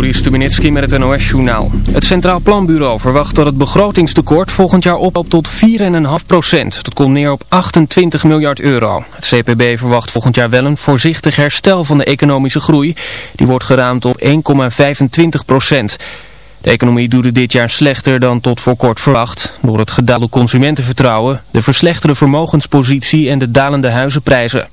Stubenitski met het NOS-journaal. Het Centraal Planbureau verwacht dat het begrotingstekort volgend jaar oploopt tot 4,5 procent. Dat komt neer op 28 miljard euro. Het CPB verwacht volgend jaar wel een voorzichtig herstel van de economische groei. Die wordt geraamd op 1,25 procent. De economie doet dit jaar slechter dan tot voor kort verwacht. Door het gedaalde consumentenvertrouwen, de verslechterde vermogenspositie en de dalende huizenprijzen.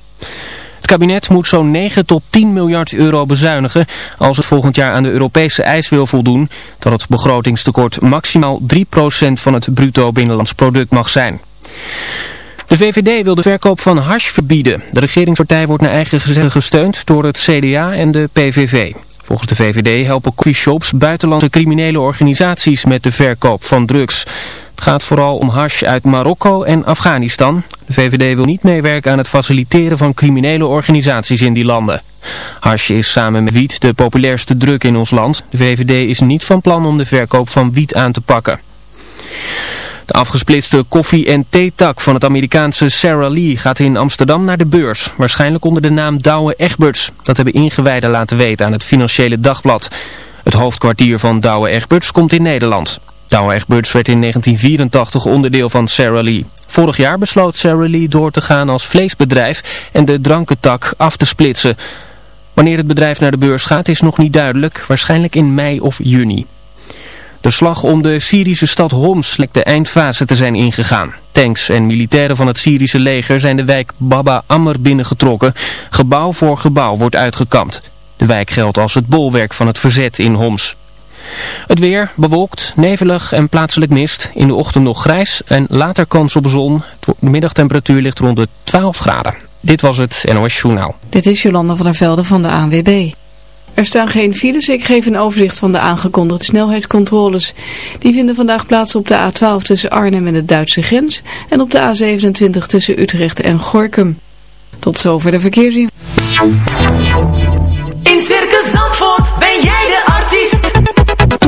Kabinet moet zo'n 9 tot 10 miljard euro bezuinigen als het volgend jaar aan de Europese eis wil voldoen dat het begrotingstekort maximaal 3% van het bruto binnenlands product mag zijn. De VVD wil de verkoop van hash verbieden. De regeringspartij wordt naar eigen gezegde gesteund door het CDA en de PVV. Volgens de VVD helpen coffeeshops buitenlandse criminele organisaties met de verkoop van drugs. Het gaat vooral om hash uit Marokko en Afghanistan. De VVD wil niet meewerken aan het faciliteren van criminele organisaties in die landen. Hash is samen met wiet de populairste druk in ons land. De VVD is niet van plan om de verkoop van wiet aan te pakken. De afgesplitste koffie- en theetak van het Amerikaanse Sarah Lee gaat in Amsterdam naar de beurs. Waarschijnlijk onder de naam Douwe Egberts. Dat hebben ingewijden laten weten aan het Financiële Dagblad. Het hoofdkwartier van Douwe Egberts komt in Nederland. Egberts werd in 1984 onderdeel van Sarah Lee. Vorig jaar besloot Sarah Lee door te gaan als vleesbedrijf en de drankentak af te splitsen. Wanneer het bedrijf naar de beurs gaat is nog niet duidelijk, waarschijnlijk in mei of juni. De slag om de Syrische stad Homs lijkt de eindfase te zijn ingegaan. Tanks en militairen van het Syrische leger zijn de wijk Baba Amr binnengetrokken. Gebouw voor gebouw wordt uitgekampt. De wijk geldt als het bolwerk van het verzet in Homs. Het weer bewolkt, nevelig en plaatselijk mist. In de ochtend nog grijs en later kans op zon. De middagtemperatuur ligt rond de 12 graden. Dit was het NOS Journaal. Dit is Jolanda van der Velde van de ANWB. Er staan geen files, ik geef een overzicht van de aangekondigde snelheidscontroles. Die vinden vandaag plaats op de A12 tussen Arnhem en de Duitse grens en op de A27 tussen Utrecht en Gorkum. Tot zover de verkeersinformatie. In Circus Zandvoort ben jij de artiest.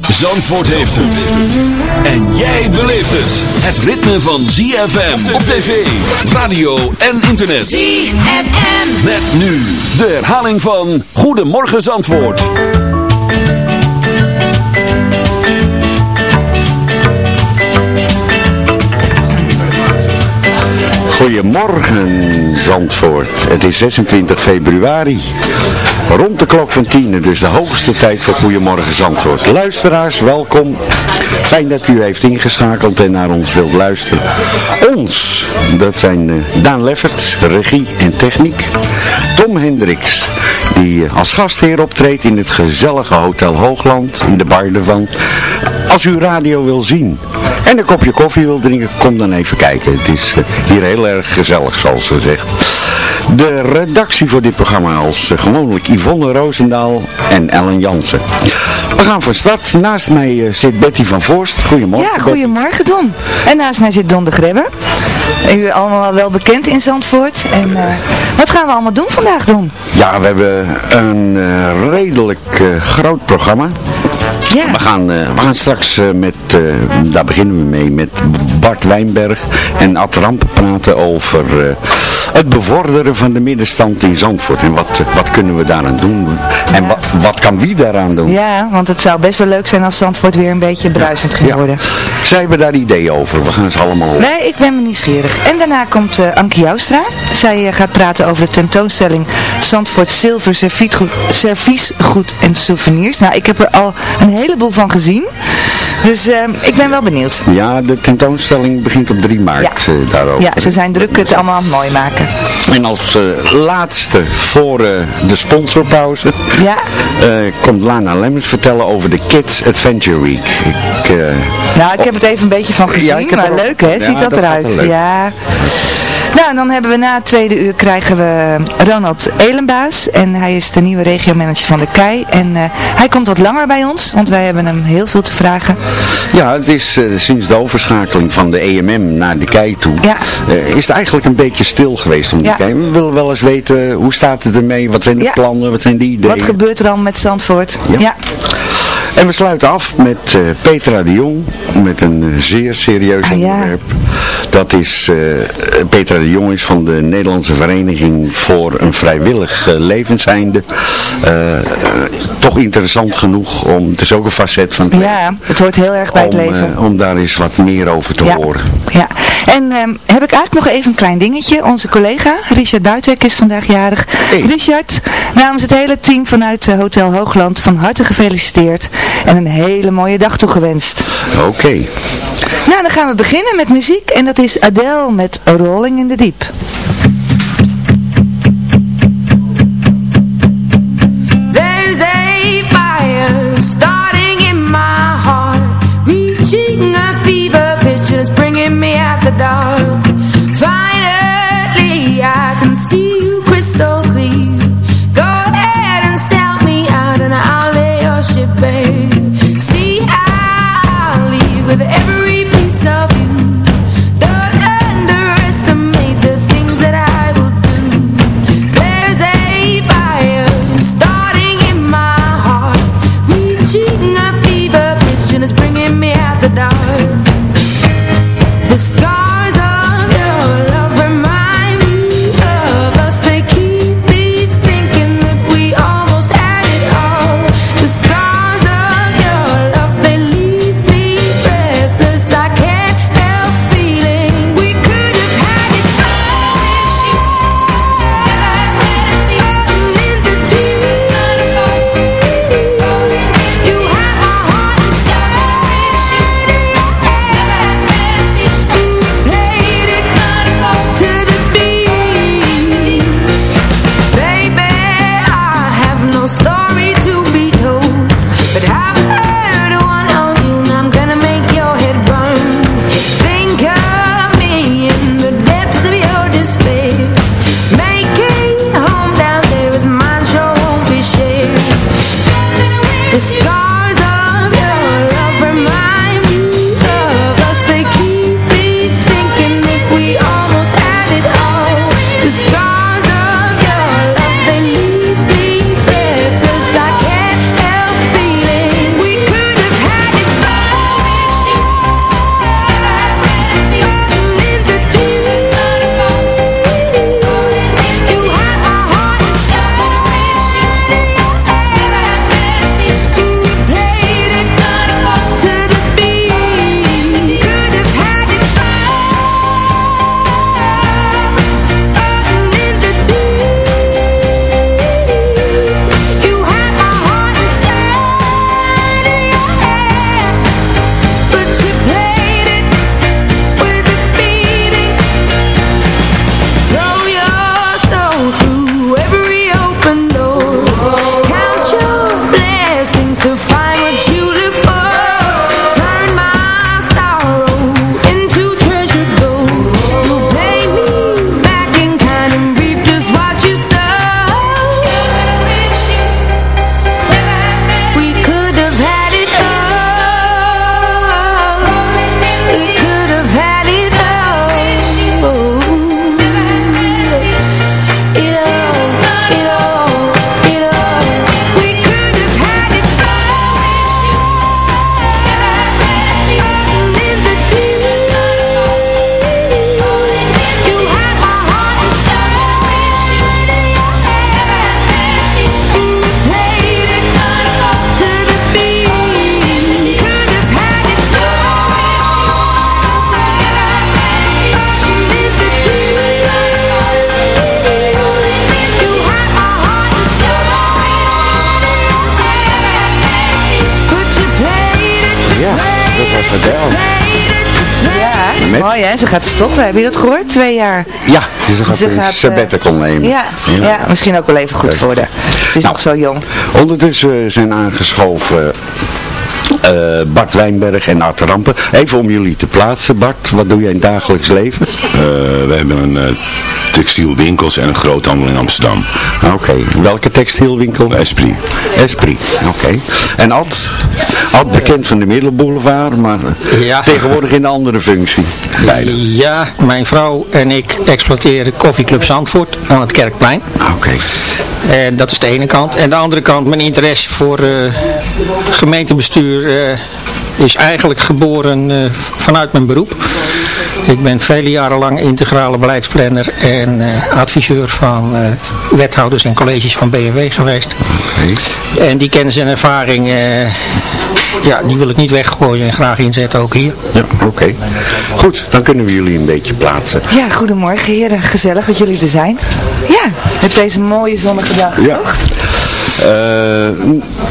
Zandvoort heeft het. En jij beleeft het. Het ritme van ZFM op tv, radio en internet. ZFM. Met nu de herhaling van Goedemorgen Zandvoort. Goedemorgen Zandvoort. Het is 26 februari. Rond de klok van 10, dus de hoogste tijd voor Goedemorgen Zandvoort. Luisteraars, welkom. Fijn dat u heeft ingeschakeld en naar ons wilt luisteren. Ons, dat zijn eh, Daan Lefferts, regie en techniek. Tom Hendricks, die eh, als gastheer optreedt in het gezellige Hotel Hoogland, in de bar ervan. Als u radio wil zien en een kopje koffie wil drinken, kom dan even kijken. Het is eh, hier heel erg gezellig, zoals ze zegt. De redactie voor dit programma als eh, gewoonlijk Yvonne Roosendaal en Ellen Jansen. We gaan van start. Naast mij eh, zit Betty van Voorst. Goedemorgen. Ja, goedemorgen Don. En naast mij zit Don de Grebbe. U allemaal wel bekend in Zandvoort. En eh, wat gaan we allemaal doen vandaag, Don? Ja, we hebben een redelijk groot programma. We, gaan, uh, we gaan straks uh, met, uh, daar beginnen we mee, met Bart Wijnberg en Ad Ramp praten over het bevorderen van de middenstand in Zandvoort. En wat, wat kunnen we daaraan doen? En wat, wat kan wie daaraan doen? Ja, want het zou best wel leuk zijn als Zandvoort weer een beetje bruisend ging worden. Zij hebben daar ideeën over. We gaan ze allemaal horen. Nee, ik ben me nieuwsgierig. En daarna komt uh, Ankie Joustra. Zij gaat praten over de tentoonstelling Zandvoort Zilver Serviesgoed en Souvenirs. Nou, ik heb er al een heleboel van gezien. Dus uh, ik ben wel benieuwd. Ja, de tentoonstelling begint op 3 maart ja. Uh, daarover. Ja, ze zijn druk het allemaal aan het mooi maken. En als uh, laatste voor de sponsorpauze ja. komt Lana Lemmens vertellen over de Kids Adventure Week. Ik, nou, ik heb het even een beetje van gezien, ja, maar leuk hè, ziet dat, dat eruit. Ja. Nou, en dan hebben we na het tweede uur krijgen we Ronald Elenbaas. En hij is de nieuwe regiomanager van de KEI. En uh, hij komt wat langer bij ons, want wij hebben hem heel veel te vragen. Ja, het is uh, sinds de overschakeling van de EMM naar de KEI toe, ja. uh, is het eigenlijk een beetje stil geweest om de. KEI. We willen wel eens weten, hoe staat het ermee? Wat zijn de ja. plannen? Wat zijn de ideeën? Wat gebeurt er dan met Zandvoort? ja. En we sluiten af met uh, Petra de Jong, met een zeer serieus ah, onderwerp. Ja. Dat is, uh, Petra de Jong is van de Nederlandse Vereniging voor een Vrijwillig uh, Levenseinde. toch interessant genoeg om, het is ook een facet van het Ja, het hoort heel erg bij om, het leven. om daar eens wat meer over te ja. horen. Ja, en um, heb ik eigenlijk nog even een klein dingetje. Onze collega Richard Buitenweg is vandaag jarig. Hey. Richard, namens het hele team vanuit Hotel Hoogland van harte gefeliciteerd. En een hele mooie dag toegewenst. Oké. Okay. Nou, dan gaan we beginnen met muziek. En dat is Adele met Rolling in the Deep. Hè, ze gaat stoppen. Heb je dat gehoord? Twee jaar. Ja, dus ze gaat Ze een gaat, eh, sabbatical nemen. Ja, ja. misschien ook wel even goed voor de. Ze is Nou. nog zo jong. Ondertussen zijn aangeschoven eh, Bart Wijnberg en Art Rampen. Even om jullie te plaatsen, Bart. Wat doe jij in het dagelijks leven? we hebben een eh, textielwinkels en een groothandel in Amsterdam. Oké, welke textielwinkel? Esprit. Esprit, oké. En Ad? Ad bekend van de Middelboulevard, maar eh, Ja. tegenwoordig in een andere functie. Beide. Ja, mijn vrouw en ik exploiteren koffieclub Zandvoort aan het Kerkplein. Oké. En dat is de ene kant. En de andere kant, mijn interesse voor eh, gemeentebestuur eh, is eigenlijk geboren eh, vanuit mijn beroep. Ik ben vele jaren lang integrale beleidsplanner en eh, adviseur van eh, wethouders en colleges van BMW geweest. En die kennis en ervaring, eh, ja, die wil ik niet weggooien en graag inzetten ook hier. Ja, oké. Goed, dan kunnen we jullie een beetje plaatsen. Ja, goedemorgen heren. Gezellig dat jullie er zijn. Ja, met deze mooie zonnige dag. Ja. Eh,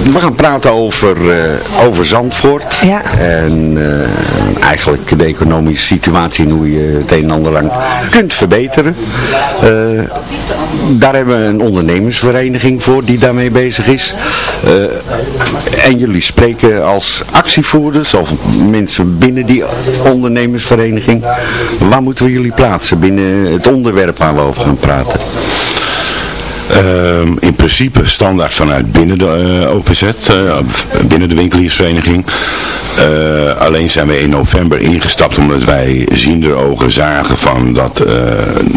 we gaan praten over, eh, over Zandvoort. Ja. En eh, eigenlijk de economische situatie en hoe je het een en ander aan kunt verbeteren. Eh, daar hebben we een ondernemersvereniging voor die daarmee bezig is. Eh, en jullie spreken als actievoerders of mensen binnen die ondernemersvereniging. Waar moeten we jullie plaatsen binnen het onderwerp waar we over gaan praten? Ehm, in principe standaard vanuit binnen de eh, OVZ, eh, binnen de winkeliersvereniging. Eh, alleen zijn we in november ingestapt omdat wij ziender ogen zagen van dat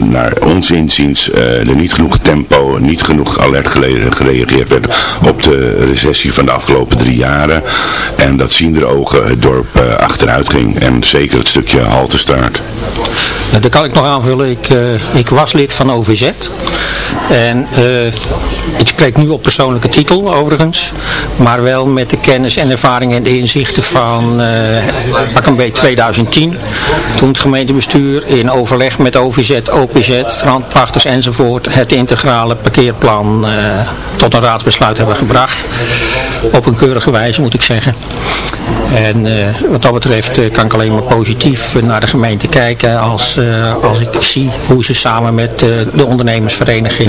naar ons inziens er niet genoeg tempo, niet genoeg alert gereageerd werd op de recessie van de afgelopen drie jaren. En dat ziender ogen het dorp achteruit ging en zeker het stukje Haltestraat. Nou, dat kan ik nog aanvullen. Ik, ik was lid van OVZ. En eh, ik spreek nu op persoonlijke titel overigens. Maar wel met de kennis en ervaring en de inzichten van eh een beetje 2010. Toen het gemeentebestuur in overleg met OVZ, OPZ, strandpachters enzovoort het integrale parkeerplan eh, tot een raadsbesluit hebben gebracht. Op een keurige wijze moet ik zeggen. En eh, wat dat betreft eh, kan ik alleen maar positief eh, naar de gemeente kijken als, eh, als ik zie hoe ze samen met eh, de ondernemersvereniging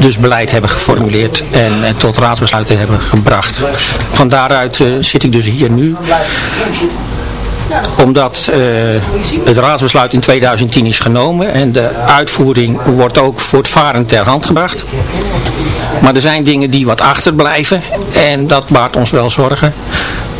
dus beleid hebben geformuleerd en, en tot raadsbesluiten hebben gebracht. Van daaruit eh, zit ik dus hier nu omdat eh, het raadsbesluit in 2010 is genomen en de uitvoering wordt ook voortvarend ter hand gebracht. Maar er zijn dingen die wat achterblijven en dat baart ons wel zorgen.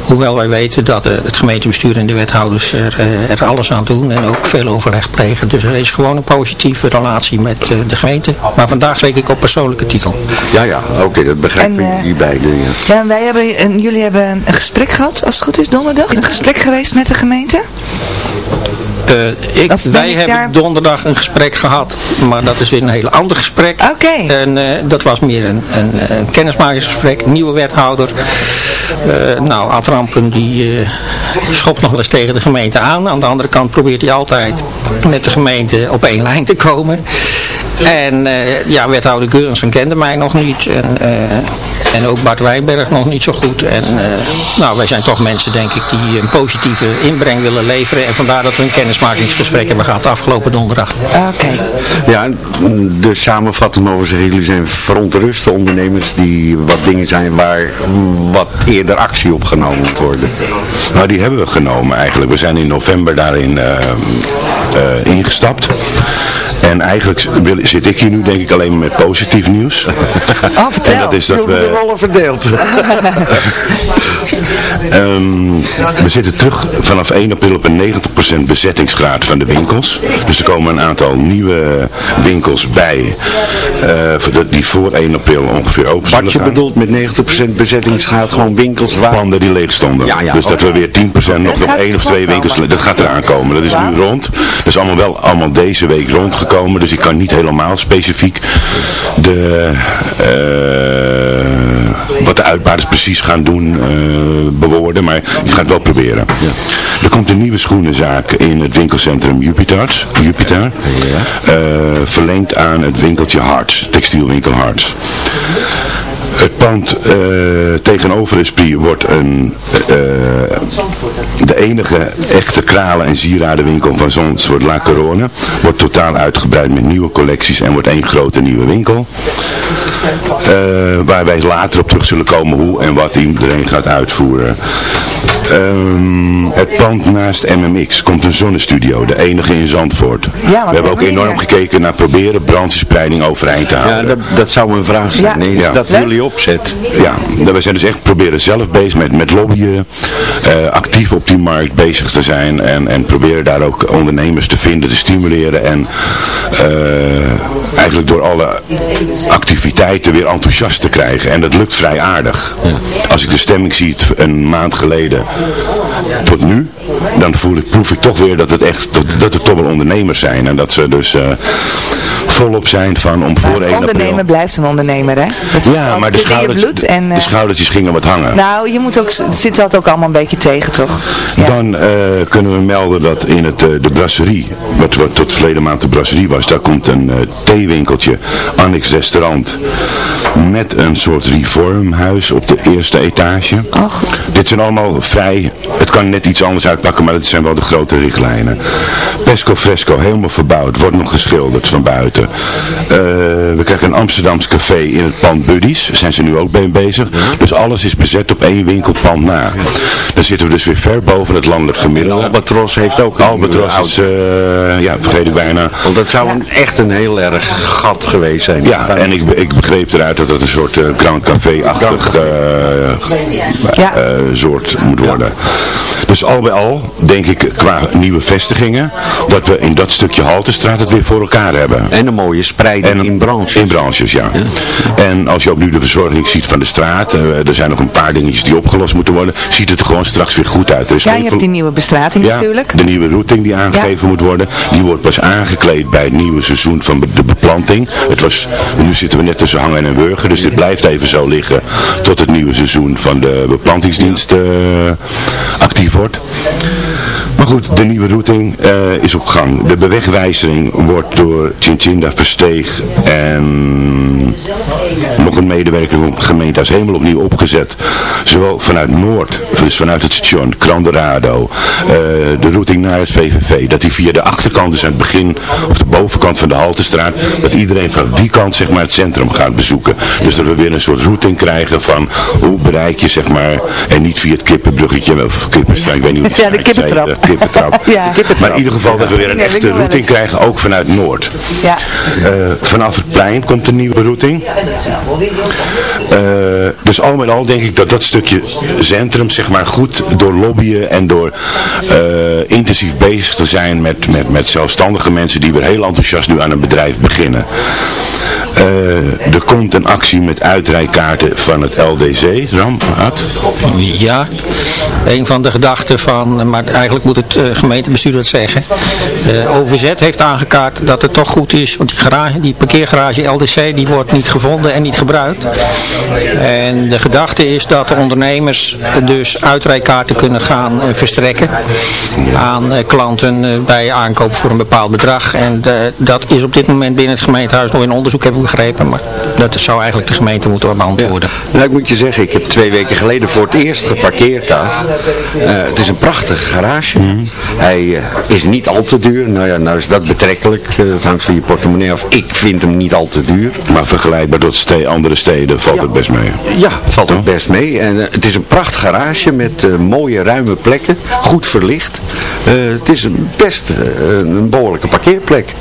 Hoewel wij weten dat eh, het gemeentebestuur en de wethouders er, eh, er alles aan doen en ook veel overleg plegen. Dus er is gewoon een positieve relatie met eh, de gemeente. Maar vandaag spreek ik op persoonlijke titel. Ja, ja, oké, dat eh, jullie beiden. Ja. Ja, en wij hebben, en jullie hebben een, een gesprek gehad, als het goed is, donderdag. Een gesprek geweest met de gemeente. Eh, ik, wij ik hebben daar- donderdag een gesprek gehad, maar dat is weer een heel ander gesprek. Oké. En eh, dat was meer een, een, een kennismakingsgesprek, nieuwe wethouder. Eh, nou, Ad Rampen die schopt nog wel eens tegen de gemeente aan. Aan de andere kant probeert hij altijd met de gemeente op één lijn te komen. En eh, ja, wethouder Geurensen kende mij nog niet. En, eh, en ook Bart Wijnberg nog niet zo goed. En eh, nou, wij zijn toch mensen, denk ik, die een positieve inbreng willen leveren. En vandaar dat we een kennismakingsgesprek hebben gehad afgelopen donderdag. Oké. Ja, dus samenvattend mogen we zeggen, jullie zijn verontruste ondernemers die wat dingen zijn waar wat eerder actie op genomen moet worden. Nou, die hebben we genomen eigenlijk. We zijn in november daarin eh, eh, ingestapt. En eigenlijk wil- zit ik hier nu denk ik alleen maar met positief nieuws. Oh, vertel. En dat is dat we... rollen verdeeld. Ehm, we zitten terug vanaf 1 april op een 90% bezettingsgraad van de winkels. Dus er komen een aantal nieuwe winkels bij. eh, die voor 1 april ongeveer open Wat je gaan. bedoelt met 90% bezettingsgraad, gewoon winkels waar... Panden die leeg stonden. Ja, ja, dus dat we weer 10% nog gaat één of twee winkels, dat gaat eraan komen. Dat is nu rond. Dat is allemaal wel allemaal deze week rondgekomen. Dus ik kan niet helemaal specifiek de, eh, wat de uitbaarders precies gaan doen eh, bewoorden. Maar ik ga het wel proberen. Er komt een nieuwe schoenenzaak in het winkelcentrum Jupiter. Jupiter. Eh, verlengd aan het winkeltje Harts. Textielwinkel Harts. Het pand uh, tegenover Esprit wordt een, uh, de enige echte kralen- en sieradenwinkel van zo'n soort La Corona. Wordt totaal uitgebreid met nieuwe collecties en wordt één grote nieuwe winkel. Waar wij later op terug zullen komen hoe en wat iedereen gaat uitvoeren. Um, het pand naast MMX komt een zonnestudio, de enige in Zandvoort. Ja, we hebben ook enorm gekeken naar proberen brandspreiding overeind te houden. Ja, dat, dat zou een vraag zijn. Ja. Nee, ja. Dat jullie opzet. Ja, we zijn dus echt proberen zelf bezig met, met lobbyen, uh, actief op die markt bezig te zijn en, en proberen daar ook ondernemers te vinden, te stimuleren en uh, eigenlijk door alle activiteiten weer enthousiast te krijgen. En dat lukt vrij aardig. Ja. Als ik de stemming zie een maand geleden tot nu, dan voel ik, proef ik toch weer dat het echt, dat het toch wel ondernemers zijn. En dat ze dus uh, volop zijn van om voor 1 april... ondernemer blijft een ondernemer, hè? ja, maar de, schoudertjes, en, uh, de schoudertjes gingen wat hangen. Nou, je moet ook, zit dat ook allemaal een beetje tegen, toch? Ja. Dan uh, kunnen we melden dat in het, de brasserie, wat, wat tot verleden maand de brasserie was, daar komt een theewinkeltje, annex restaurant, met een soort reformhuis op de eerste etage. Oh, goed. Dit zijn allemaal vrij, het kan net iets anders uitpakken, maar het zijn wel de grote richtlijnen. Pesco Fresco, helemaal verbouwd, wordt nog geschilderd van buiten. Uh, we krijgen een Amsterdams café in het pand Buddies, daar zijn ze nu ook mee bezig. Dus alles is bezet op één winkelpand na. Dan zitten we dus weer ver boven het landelijk gemiddelde. En Albatros heeft ook een Albatros is, uh, ja, vergeet ik bijna. Want dat zou een, echt een heel erg gat geweest zijn. Ja, en ik, ik begreep eruit dat het een soort uh, Grand Café-achtig ja. soort moet worden. Dus al bij al, denk ik, qua nieuwe vestigingen, dat we in dat stukje Haltestraat het weer voor elkaar hebben. En mooie spreiding en, in branches. In branches, ja. ja. En als je ook nu de verzorging ziet van de straat, uh, er zijn nog een paar dingetjes die opgelost moeten worden, ziet het er gewoon straks weer goed uit. Er is ja, je hebt die nieuwe bestrating ja, natuurlijk. de nieuwe routing die aangegeven moet worden, die wordt pas aangekleed bij het nieuwe seizoen van de beplanting. Het was, nu zitten we net tussen hangen en wurgen, dus dit blijft even zo liggen tot het nieuwe seizoen van de beplantingsdienst uh, actief wordt. Maar goed, de nieuwe routing uh, is op gang. De bewegwijzering wordt door Chinchinda Versteeg en nog een medewerker van de gemeente als helemaal opnieuw opgezet. Zowel vanuit Noord, dus vanuit het station, Kranderado, uh, de routing naar het VVV. Dat die via de achterkant, dus aan het begin, of de bovenkant van de Haltestraat, dat iedereen van die kant zeg maar het centrum gaat bezoeken. Dus dat we weer een soort routing krijgen van hoe bereik je zeg maar, en niet via het kippenbruggetje of kippenstraat, ik weet niet hoe Ja, de kippentrap. Kippentrap. ja. Maar in ieder geval dat we weer een echte routing krijgen, ook vanuit Noord. Ja. Uh, vanaf het plein komt een nieuwe routing. Uh, dus al met al denk ik dat dat stukje centrum zeg maar goed door lobbyen en door uh, intensief bezig te zijn met, met, met zelfstandige mensen die weer heel enthousiast nu aan een bedrijf beginnen. Uh, er komt een actie met uitrijkaarten van het LDC, Ram, Ad? Ja, een van de gedachten van, maar eigenlijk moet het uh, gemeentebestuur dat zeggen. Uh, OVZ heeft aangekaart dat het toch goed is, want die, garage, die parkeergarage LDC die wordt niet gevonden en niet gebruikt. En de gedachte is dat de ondernemers dus uitrijkaarten kunnen gaan verstrekken aan klanten bij aankoop voor een bepaald bedrag. En dat is op dit moment binnen het gemeentehuis nog in onderzoek, heb ik begrepen. Maar dat zou eigenlijk de gemeente moeten beantwoorden. Ja. Nou, ik moet je zeggen, ik heb twee weken geleden voor het eerst geparkeerd daar. Uh, het is een prachtige garage. Mhm. Hij uh, is niet al te duur. Nou ja, nou is dat betrekkelijk. Uh, het hangt van je portemonnee af. Ik vind hem niet al te duur. Maar vergelijkbaar tot ste andere steden valt ja. het best mee. Ja, valt het best mee. En het is een prachtig garage met mooie ruime plekken. Goed verlicht. het is best een behoorlijke parkeerplek.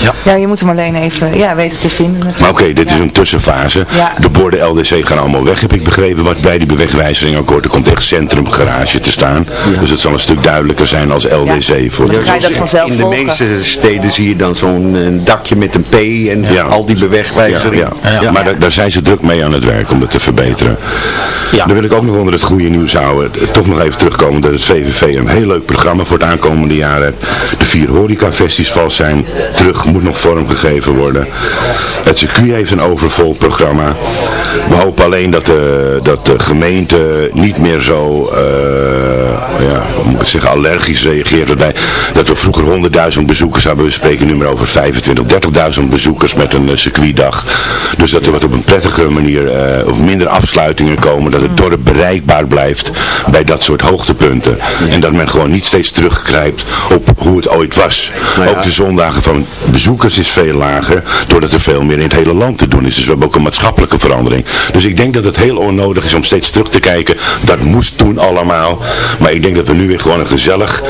Ja. ja, je moet hem alleen even ja, weten te vinden. Natuurlijk. Maar oké, okay, dit is een tussenfase. Ja. De borden LDC gaan allemaal weg, heb ik begrepen. Wat bij die bewegwijzering akkoord, er komt echt centrumgarage te staan. Ja. Dus het zal een stuk duidelijker zijn als LDC. Ja. Voor dan ga je dat vanzelf In de volgen. meeste steden zie je dan zo'n dakje met een P en Ja. al die bewegwijzering. Ja, ja. Maar daar, daar zijn ze druk mee aan het werk om dat te verbeteren. Dan wil ik ook nog onder het goede nieuws houden. Toch nog even terugkomen dat het VVV een heel leuk programma voor het aankomende jaren hebt. De vier horecafestivals zijn terug, moet nog vormgegeven worden. Het circuit heeft een overvol programma. We hopen alleen dat de, dat de gemeente niet meer zo, uh, ja, hoe moet ik zeggen, allergisch reageert. Dat, wij, dat we vroeger 100.000 bezoekers hebben, we spreken nu maar over 25, 30.000 bezoekers met een uh, circuitdag. Dus dat er wat op een prettige manier, uh, of minder afsluitingen komen, dat het dorp bereikbaar blijft bij dat soort hoogtepunten. En dat men gewoon niet steeds teruggrijpt op hoe het ooit was. Nou ja. Ook de zondagen van bezoekers is veel lager, doordat er veel meer in het hele land te doen is. Dus we hebben ook een maatschappelijke verandering. Dus ik denk dat het heel onnodig is om steeds terug te kijken. Dat moest toen allemaal. Maar ik denk dat we nu weer gewoon een gezellig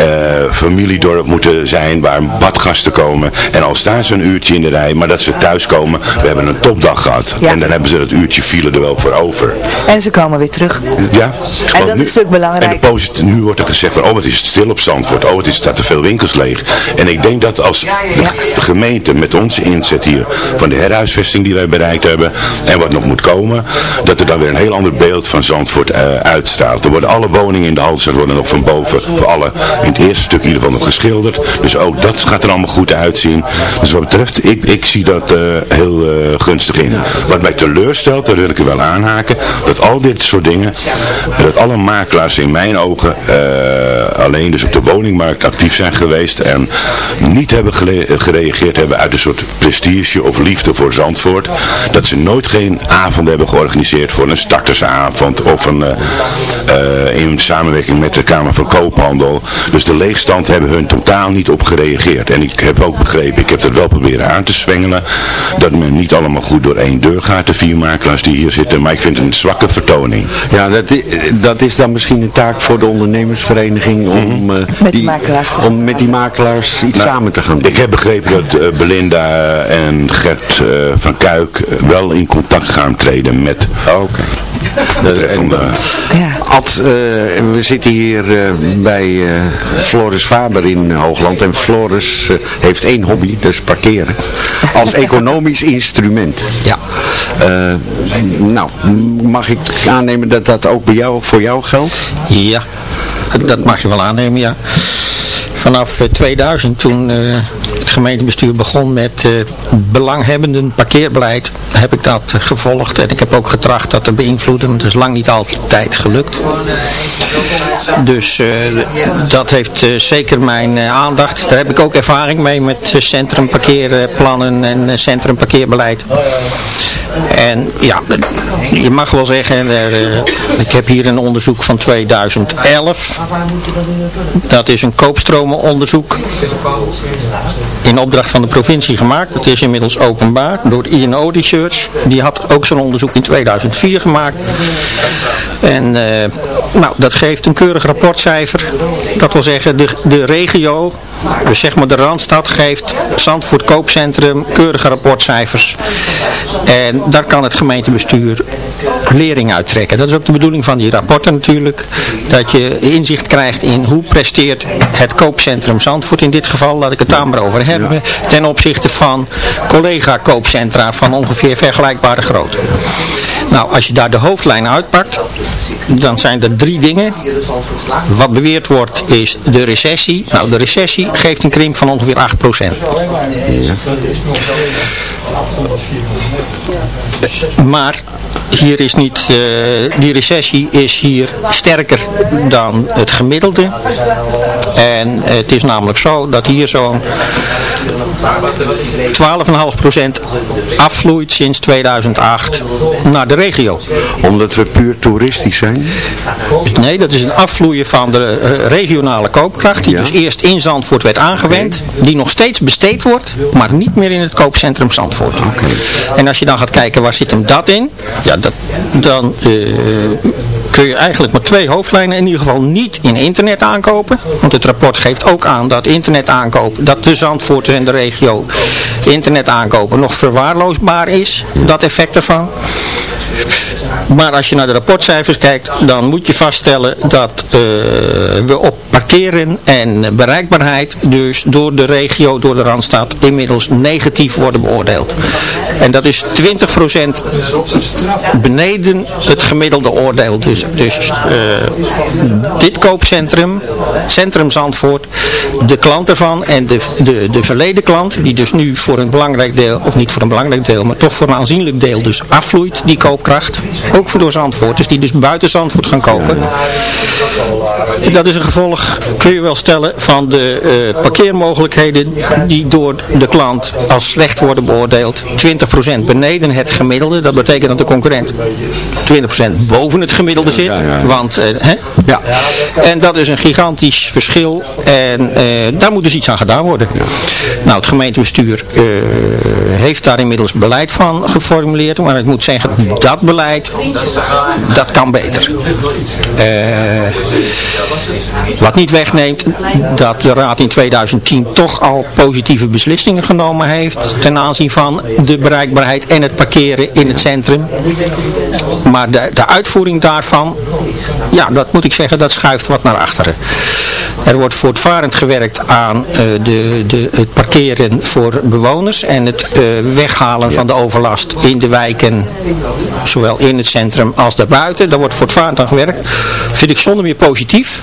uh, familiedorp moeten zijn waar badgasten komen. En al staan ze een uurtje in de rij, maar dat ze thuiskomen. We hebben een topdag gehad. Ja. En dan hebben ze dat uurtje file er wel voor over. En ze komen weer terug. Ja. En dat nu, is natuurlijk belangrijk. En de nu wordt er gezegd van, oh wat is het stil op Zandvoort. Oh het is, staat er veel winkels leeg. En ik denk dat als de gemeente met onze inzet hier van de herhuisvesting die wij bereikt hebben en wat nog moet komen, dat er dan weer een heel ander beeld van Zandvoort uh, uitstraalt. Er worden alle woningen in de Halstad worden nog van boven, voor alle, in het eerste stuk in ieder geval nog geschilderd. Dus ook dat gaat er allemaal goed uitzien. Dus wat betreft, ik, ik zie dat uh, heel uh, gunstig in. Wat mij teleurstelt, daar wil ik er wel aanhaken, dat al dit soort dingen, dat alle makelaars in mijn ogen alleen dus op de woningmarkt actief zijn geweest en niet hebben gereageerd hebben uit een soort prestige of liefde voor Zandvoort. Dat ze nooit geen avond hebben georganiseerd voor een startersavond of een, uh, uh, in samenwerking met de Kamer van Koophandel. Dus de leegstand hebben hun totaal niet op gereageerd. En ik heb ook begrepen, ik heb dat wel proberen aan te zwengelen, dat men niet allemaal goed door één deur gaat, de vier makelaars die hier zitten. Maar ik vind het een zwakke vertoning. Ja, dat, dat is dan misschien een taak voor de ondernemersvereniging om, mm -hmm. uh, met die, makelaars om met die makelaars iets nou, samen te gaan doen. Ik heb begrepen dat Belinda en Gert van Kuik wel in contact gaan treden met... Oh, Oké. Okay. ja. Ad, uh, we zitten hier uh, bij uh, Floris Faber in Hoogland en Floris heeft één hobby, dus parkeren. Als economisch instrument. Ja. nou, mag ik aannemen dat dat ook bij jou, voor jou geldt? Ja, dat mag je wel aannemen, ja vanaf 2000 toen uh, het gemeentebestuur begon met uh, belanghebbenden parkeerbeleid heb ik dat gevolgd en ik heb ook getracht dat te beïnvloeden, maar dat is lang niet altijd gelukt. Dus dat heeft zeker mijn aandacht. Daar heb ik ook ervaring mee met centrumparkeerplannen en centrumparkeerbeleid. En ja, je mag wel zeggen, er, ik heb hier een onderzoek van 2011. Dat is een koopstromenonderzoek in opdracht van de provincie gemaakt. Het is inmiddels openbaar door INO Research. Die had ook zo'n onderzoek in 2004 gemaakt. En uh, nou, dat geeft een keurig rapportcijfer. Dat wil zeggen, de, de regio, dus zeg maar de Randstad, geeft Zandvoort Koopcentrum keurige rapportcijfers. En daar kan het gemeentebestuur lering uittrekken. Dat is ook de bedoeling van die rapporten natuurlijk. Dat je inzicht krijgt in hoe presteert het koopcentrum Zandvoort in dit geval, laat ik het daar maar over hebben, ten opzichte van collega koopcentra van ongeveer vergelijkbare grootte. Nou, als je daar de hoofdlijn uitpakt, dan zijn er drie dingen. Wat beweerd wordt is de recessie. Nou, de recessie geeft een krimp van ongeveer 8%. Ja. Maar hier is niet, uh, die recessie is hier sterker dan het gemiddelde. En het is namelijk zo dat hier zo'n 12,5% afvloeit sinds 2008 naar de regio. Omdat we puur toeristisch zijn? Nee, dat is een afvloeien van de uh, regionale koopkracht die ja. dus eerst in Zandvoort werd aangewend. Okay. Die nog steeds besteed wordt, maar niet meer in het koopcentrum Zandvoort. Okay. En als je dan gaat kijken waar zit hem dat in, ja, dat, dan uh, kun je eigenlijk maar twee hoofdlijnen in ieder geval niet in internet aankopen. Want het rapport geeft ook aan dat internet aankopen, dat de Zandvoorters en de regio internet aankopen nog verwaarloosbaar is. Dat effect ervan. Maar als je naar de rapportcijfers kijkt, dan moet je vaststellen dat uh, we op parkeren en bereikbaarheid dus door de regio, door de Randstad, inmiddels negatief worden beoordeeld. En dat is 20% beneden het gemiddelde oordeel. Dus, dus uh, dit koopcentrum, Centrum Zandvoort, de klant ervan en de, de, de verleden klant, die dus nu voor een belangrijk deel, of niet voor een belangrijk deel, maar toch voor een aanzienlijk deel dus afvloeit, die koopkracht. Ook voor door Zandvoorters, die dus buiten Zandvoort gaan kopen. Dat is een gevolg, kun je wel stellen, van de uh, parkeermogelijkheden die door de klant als slecht worden beoordeeld. 20% beneden het gemiddelde, dat betekent dat de concurrent 20% boven het gemiddelde zit. Want, uh, hè? Ja. En dat is een gigantisch verschil en uh, daar moet dus iets aan gedaan worden. Nou, het gemeentebestuur heeft daar inmiddels beleid van geformuleerd, maar ik moet zeggen, dat beleid, dat kan beter. wat niet wegneemt dat de Raad in 2010 toch al positieve beslissingen genomen heeft ten aanzien van de bereikbaarheid en het parkeren in het centrum. Maar de, de uitvoering daarvan, ja, dat moet ik zeggen, dat schuift wat naar achteren. Er wordt voortvarend gewerkt aan uh, de, de, het parkeren voor bewoners en het uh, weghalen van de overlast in de wijken, zowel in het centrum als daarbuiten. Daar wordt voortvarend aan gewerkt. Vind ik zonder meer positief.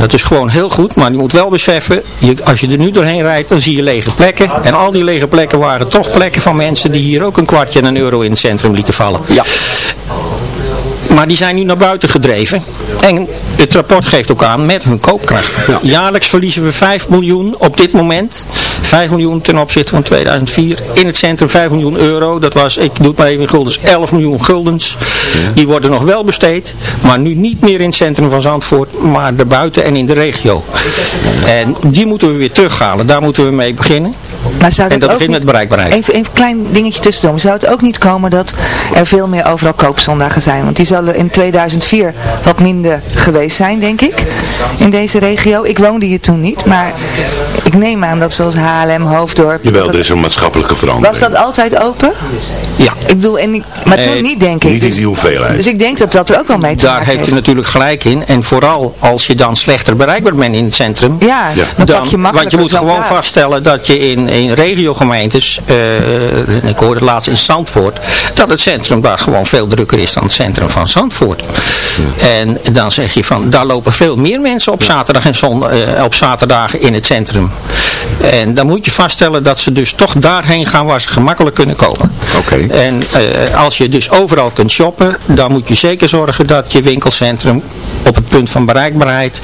Dat is gewoon heel goed, maar je moet wel beseffen, je, als je er nu doorheen rijdt, dan zie je lege plekken. En al die lege plekken waren toch plekken van mensen die hier ook een kwartje en een euro in het centrum lieten vallen. Ja. Maar die zijn nu naar buiten gedreven. En het rapport geeft ook aan met hun koopkracht. Jaarlijks verliezen we 5 miljoen op dit moment. 5 miljoen ten opzichte van 2004. In het centrum 5 miljoen euro. Dat was, ik doe het maar even in guldens, 11 miljoen guldens. Die worden nog wel besteed. Maar nu niet meer in het centrum van Zandvoort. Maar erbuiten en in de regio. En die moeten we weer terughalen. Daar moeten we mee beginnen. Maar zou en dat begint niet, met bereikbaarheid. Even een klein dingetje tussendoor. Zou het ook niet komen dat er veel meer overal koopzondagen zijn? Want die zullen in 2004 wat minder geweest zijn, denk ik. In deze regio. Ik woonde hier toen niet, maar ik neem aan dat zoals Haarlem, Hoofddorp... Jawel, er is een maatschappelijke verandering. Was dat altijd open? Ja. Ik bedoel, en ik, maar nee, toen niet, denk ik. Niet in die hoeveelheid. Dus ik denk dat dat er ook wel mee te Daar heeft u natuurlijk gelijk in. En vooral als je dan slechter bereikbaar bent in het centrum. Ja, ja. Dan, dan je Want je moet gewoon vaststellen dat je in, in regiogemeentes, uh, ik hoorde laatst in Zandvoort, dat het centrum daar gewoon veel drukker is dan het centrum van Zandvoort. Ja. En dan zeg je van, daar lopen veel meer mensen op zaterdag en zondag, uh, op zaterdagen in het centrum. En dan moet je vaststellen dat ze dus toch daarheen gaan waar ze gemakkelijk kunnen komen. Oké. Okay. En uh, als je dus overal kunt shoppen, dan moet je zeker zorgen dat je winkelcentrum op het punt van bereikbaarheid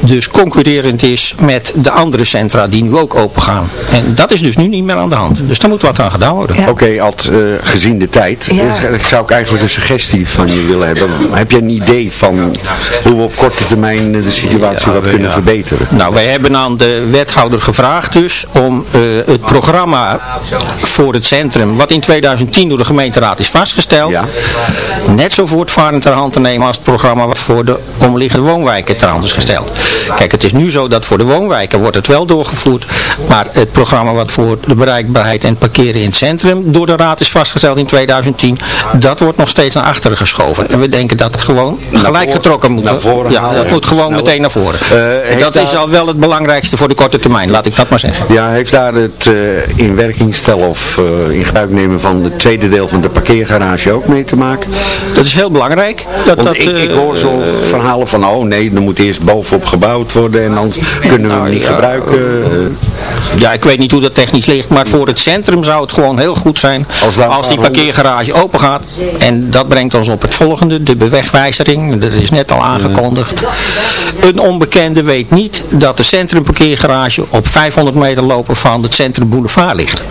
dus concurrerend is met de andere centra die nu ook open gaan. En dat is dus nu niet meer aan de hand. Dus daar moet wat aan gedaan worden. Ja. Oké, okay, Alt, uh, gezien de tijd, ja. zou ik eigenlijk een suggestie van je willen hebben. Heb je een idee van hoe we op korte termijn de situatie wat kunnen verbeteren? Nou, wij hebben aan de wethouder gevraagd dus om uh, het programma voor het centrum, wat in 2010 door de gemeenteraad is vastgesteld, ja. net zo voortvarend ter hand te nemen als het programma wat voor de omliggende woonwijken ter hand is gesteld. Kijk, het is nu zo dat voor de woonwijken wordt het wel doorgevoerd, maar het programma wat voor de bereikbaarheid en parkeren in het centrum door de raad is vastgesteld in 2010, dat wordt nog steeds naar achteren geschoven. En we denken dat het gewoon gelijk getrokken moet worden. Ja, dat moet gewoon nou, meteen naar voren. Uh, dat is al wel het belangrijkste voor de korte termijn, laat ik dat maar zeggen. Ja, heeft daar het uh, in werking stellen of uh, in gebruik nemen van het tweede deel van de parkeergarage ook mee te maken? Dat is heel belangrijk. Dat, Want dat, ik, ik hoor zo verhalen van, oh nee, er moet eerst bovenop gebouwd worden en anders kunnen we hem niet ja, gebruiken. Ja, ik weet niet hoe dat technisch ligt, maar voor het centrum zou het gewoon heel goed zijn als, als die parkeergarage open gaat. En dat brengt ons op het volgende, de bewegwijzering, dat is net al aangekondigd. Een onbekende weet niet dat de centrumparkeergarage op 500 meter lopen van het centrum boulevard ligt.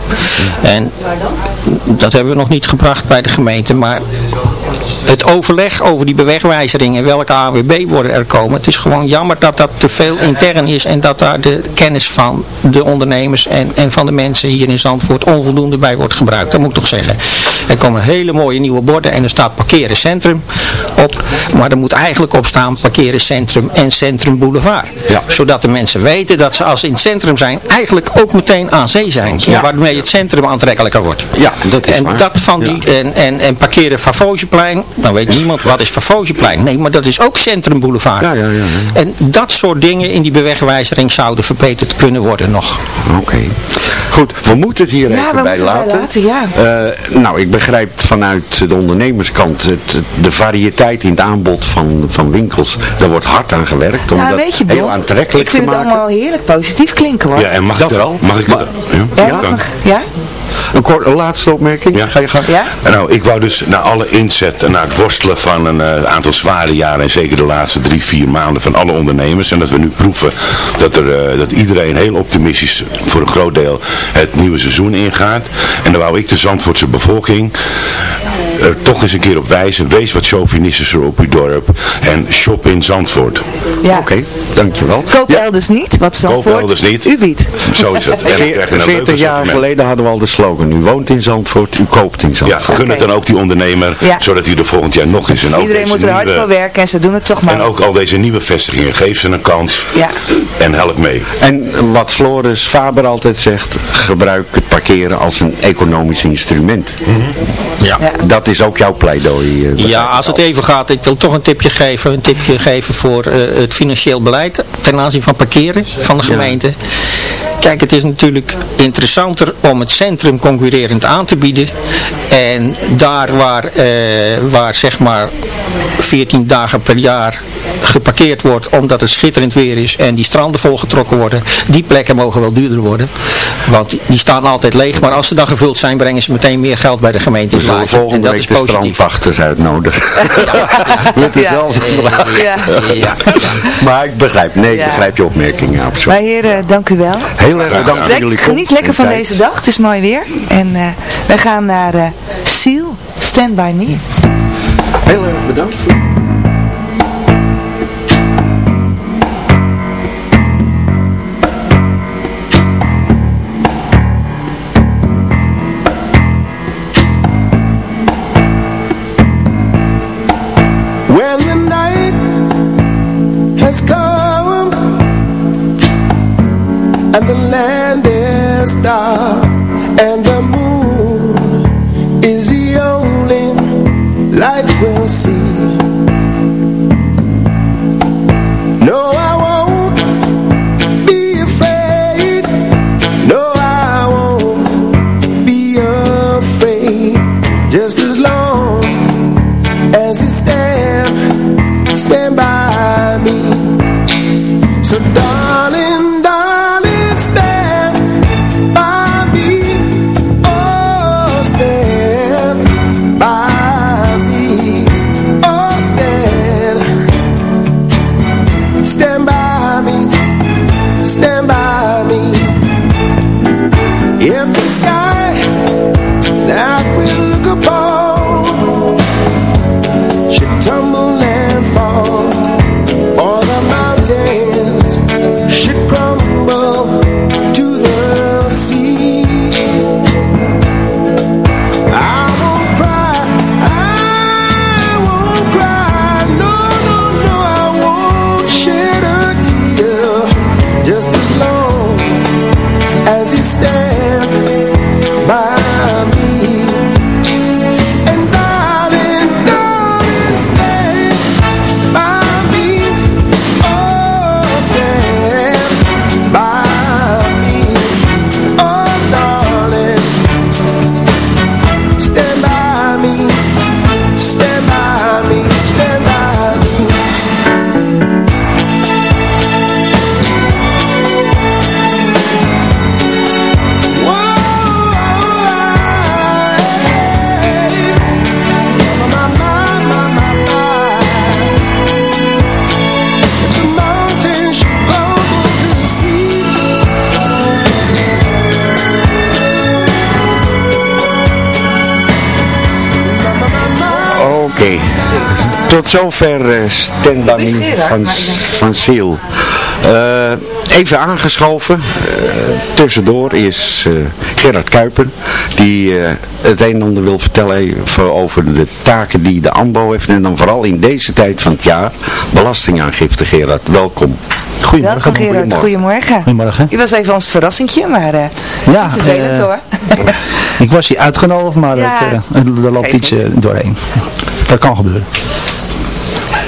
En dat hebben we nog niet gebracht bij de gemeente, maar het overleg over die bewegwijzering en welke AWB worden er komen. Het is gewoon jammer dat dat te veel intern is en dat daar de kennis van de ondernemers en, en van de mensen hier in Zandvoort onvoldoende bij wordt gebruikt. Dat moet ik toch zeggen. Er komen hele mooie nieuwe borden en er staat parkeren centrum op. Maar er moet eigenlijk op staan parkeren centrum en centrum boulevard. Zodat de mensen weten dat ze als ze in het centrum zijn eigenlijk ook meteen aan zee zijn. Waarmee het centrum aantrekkelijker wordt. Ja, dat is En waar. dat van die, en, en, en parkeren Dan weet niemand wat is Favozeplein. Nee, maar dat is ook Centrum Boulevard. Ja, ja, ja. En dat soort dingen in die bewegwijzering zouden verbeterd kunnen worden nog. Oké. Goed, we moeten het hier Ja, even bij laten. laten, ja. Eh, nou, ik begrijp vanuit de ondernemerskant het, de variëteit in het aanbod van, van winkels. Daar wordt hard aan gewerkt om Ja, dat weet je, heel aantrekkelijk ik vind te het maken. allemaal heerlijk positief klinken hoor. Ja, en mag ik er al? Mag ik het? Ja, Ja, kan. mag- ja? Een, kort, een laatste opmerking? Ja. Ga je gang? Ja? Nou, ik wou dus na alle inzet en na het worstelen van een eh, aantal zware jaren en zeker de laatste drie, vier maanden van alle ondernemers en dat we nu proeven dat, er, eh, dat iedereen heel optimistisch voor een groot deel het nieuwe seizoen ingaat. En dan wou ik de Zandvoortse bevolking er toch eens een keer op wijzen. Wees wat chauvinistischer op uw dorp en shop in Zandvoort. Ja. Oké, dankjewel. Koop elders niet, wat Zandvoort Koop elders niet. u biedt. Zo is het. En dan Veer- krijg je een 40 leuk jaar geleden hadden we al de slogan. U woont in Zandvoort, u koopt in Ja, Zandvoort. gun het dan ook die ondernemer, Ja. zodat hij er volgend jaar nog eens en ook Iedereen moet er hard voor werken en ze doen het toch maar. En ook al deze nieuwe vestigingen, geef ze een kans Ja. en help mee. En wat Floris Faber altijd zegt, gebruik het parkeren als een economisch instrument. Ja. Ja. Dat is ook jouw pleidooi. eh, Ja, als het even gaat, ik wil toch een tipje geven, een tipje geven voor eh, het financieel beleid ten aanzien van parkeren van de gemeente. Kijk, het is natuurlijk interessanter om het centrum concurrerend aan te bieden. En daar waar, eh, waar zeg maar 14 dagen per jaar geparkeerd wordt omdat het schitterend weer is en die stranden volgetrokken worden, die plekken mogen wel duurder worden. Want die- die staan altijd leeg, maar als ze dan gevuld zijn, brengen ze meteen meer geld bij de gemeente We zullen laadje. En volgende dat week is de positief. strandwachters uitnodigen. Met dezelfde vraag. Ja. Ja. Maar ik begrijp, nee, ik Ja. begrijp je opmerking, ja, absoluut. Maar heren, dank u wel. Heel erg bedankt voor Lek- jullie komst Geniet lekker van tijd. deze dag, het is mooi weer. En eh, we gaan naar eh Seal, Stand By Me. Heel erg bedankt. Zover uh, Stand By Me van, van Ziel. Uh, even aangeschoven, uh, tussendoor is Gerard Kuiper, die het een en ander wil vertellen even over de taken die de AMBO heeft. En dan vooral in deze tijd van het jaar, belastingaangifte Gerard. Welkom. Goedemorgen. Welkom Gerard, goedemorgen. Goedemorgen. Je was even ons verrassingje, maar uh, ja, vervelend hoor. ik was hier uitgenodigd, maar ja, het, er loopt iets doorheen. Dat kan gebeuren.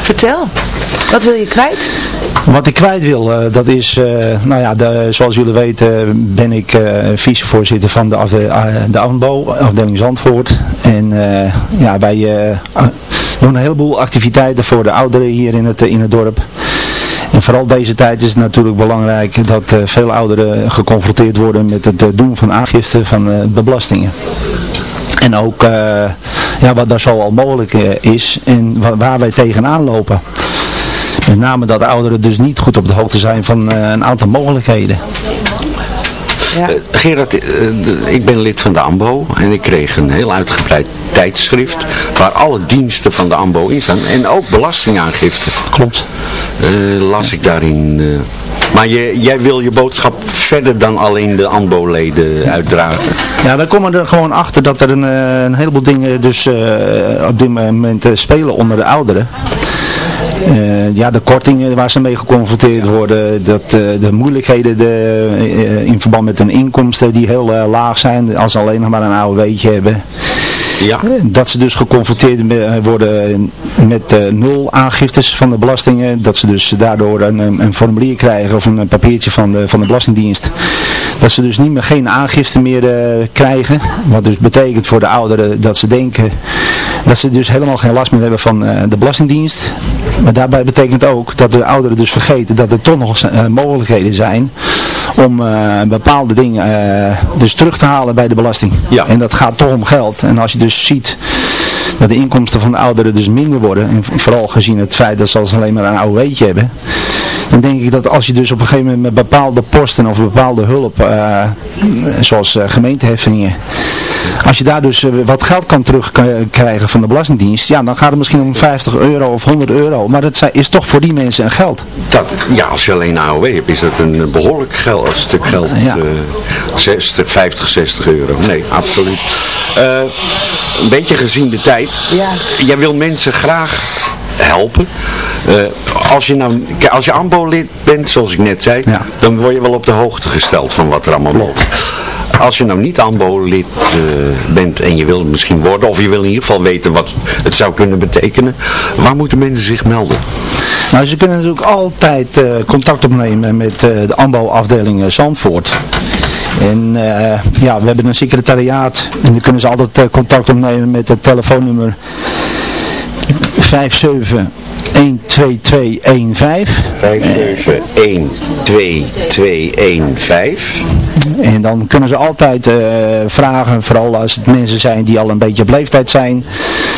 Vertel, wat wil je kwijt? Wat ik kwijt wil, uh, dat is, uh, nou ja, de, zoals jullie weten ben ik uh, vicevoorzitter van de, de afdeling Zandvoort. En ja, wij doen een heleboel activiteiten voor de ouderen hier in het, in het dorp. En vooral deze tijd is het natuurlijk belangrijk dat veel ouderen geconfronteerd worden met het doen van aangifte van belastingen. En ook ja, wat daar zo al mogelijk is en waar, wij tegenaan lopen. Met name dat ouderen dus niet goed op de hoogte zijn van uh, een aantal mogelijkheden. Ja. Uh, Gerard, uh, ik ben lid van de AMBO en ik kreeg een heel uitgebreid tijdschrift waar alle diensten van de AMBO in staan en ook belastingaangifte. Klopt. las ik daarin... Maar je, jij wil je boodschap verder dan alleen de AMBO-leden uitdragen? Ja, wij komen er gewoon achter dat er een, een heleboel dingen dus op dit moment spelen onder de ouderen. Ja, de kortingen waar ze mee geconfronteerd worden, dat, de moeilijkheden de, in verband met hun inkomsten die heel laag zijn als ze alleen nog maar een AOW'tje hebben. Ja. Dat ze dus geconfronteerd worden met nul aangiftes van de belastingen. Dat ze dus daardoor een, een formulier krijgen of een papiertje van de, van de Belastingdienst. Dat ze dus niet meer geen aangifte meer krijgen. Wat dus betekent voor de ouderen dat ze denken dat ze dus helemaal geen last meer hebben van de Belastingdienst. Maar daarbij betekent ook dat de ouderen dus vergeten dat er toch nog uh, mogelijkheden zijn om uh, bepaalde dingen uh, dus terug te halen bij de belasting. Ja. En dat gaat toch om geld. En als je dus ziet dat de inkomsten van de ouderen dus minder worden, en vooral gezien het feit dat ze alleen maar een AOW'tje hebben, dan denk ik dat als je dus op een gegeven moment met bepaalde posten of bepaalde hulp, uh, zoals gemeenteheffingen, als je daar dus uh, wat geld kan terugkrijgen van de Belastingdienst, ja, dan gaat het misschien om 50 euro of 100 euro. Maar dat is toch voor die mensen een geld. Dat, ja, als je alleen AOW hebt, is dat een behoorlijk geld, een stuk geld. Ja. Uh, 60, 50, 60 euro. Nee, absoluut. Uh, een beetje gezien de tijd. Ja. Jij wil mensen graag helpen. Uh, als je nou, als je AMBO-lid bent, zoals ik net zei, ja. dan word je wel op de hoogte gesteld van wat er allemaal loopt. Als je nou niet AMBO-lid uh, bent en je wil misschien worden, of je wil in ieder geval weten wat het zou kunnen betekenen, waar moeten mensen zich melden? Nou, ze kunnen natuurlijk altijd uh, contact opnemen met de AMBO-afdeling Zandvoort. En ja, we hebben een secretariaat en dan kunnen ze altijd contact opnemen met het telefoonnummer 57 12215. 5712215. En dan kunnen ze altijd uh, vragen, vooral als het mensen zijn die al een beetje op leeftijd zijn.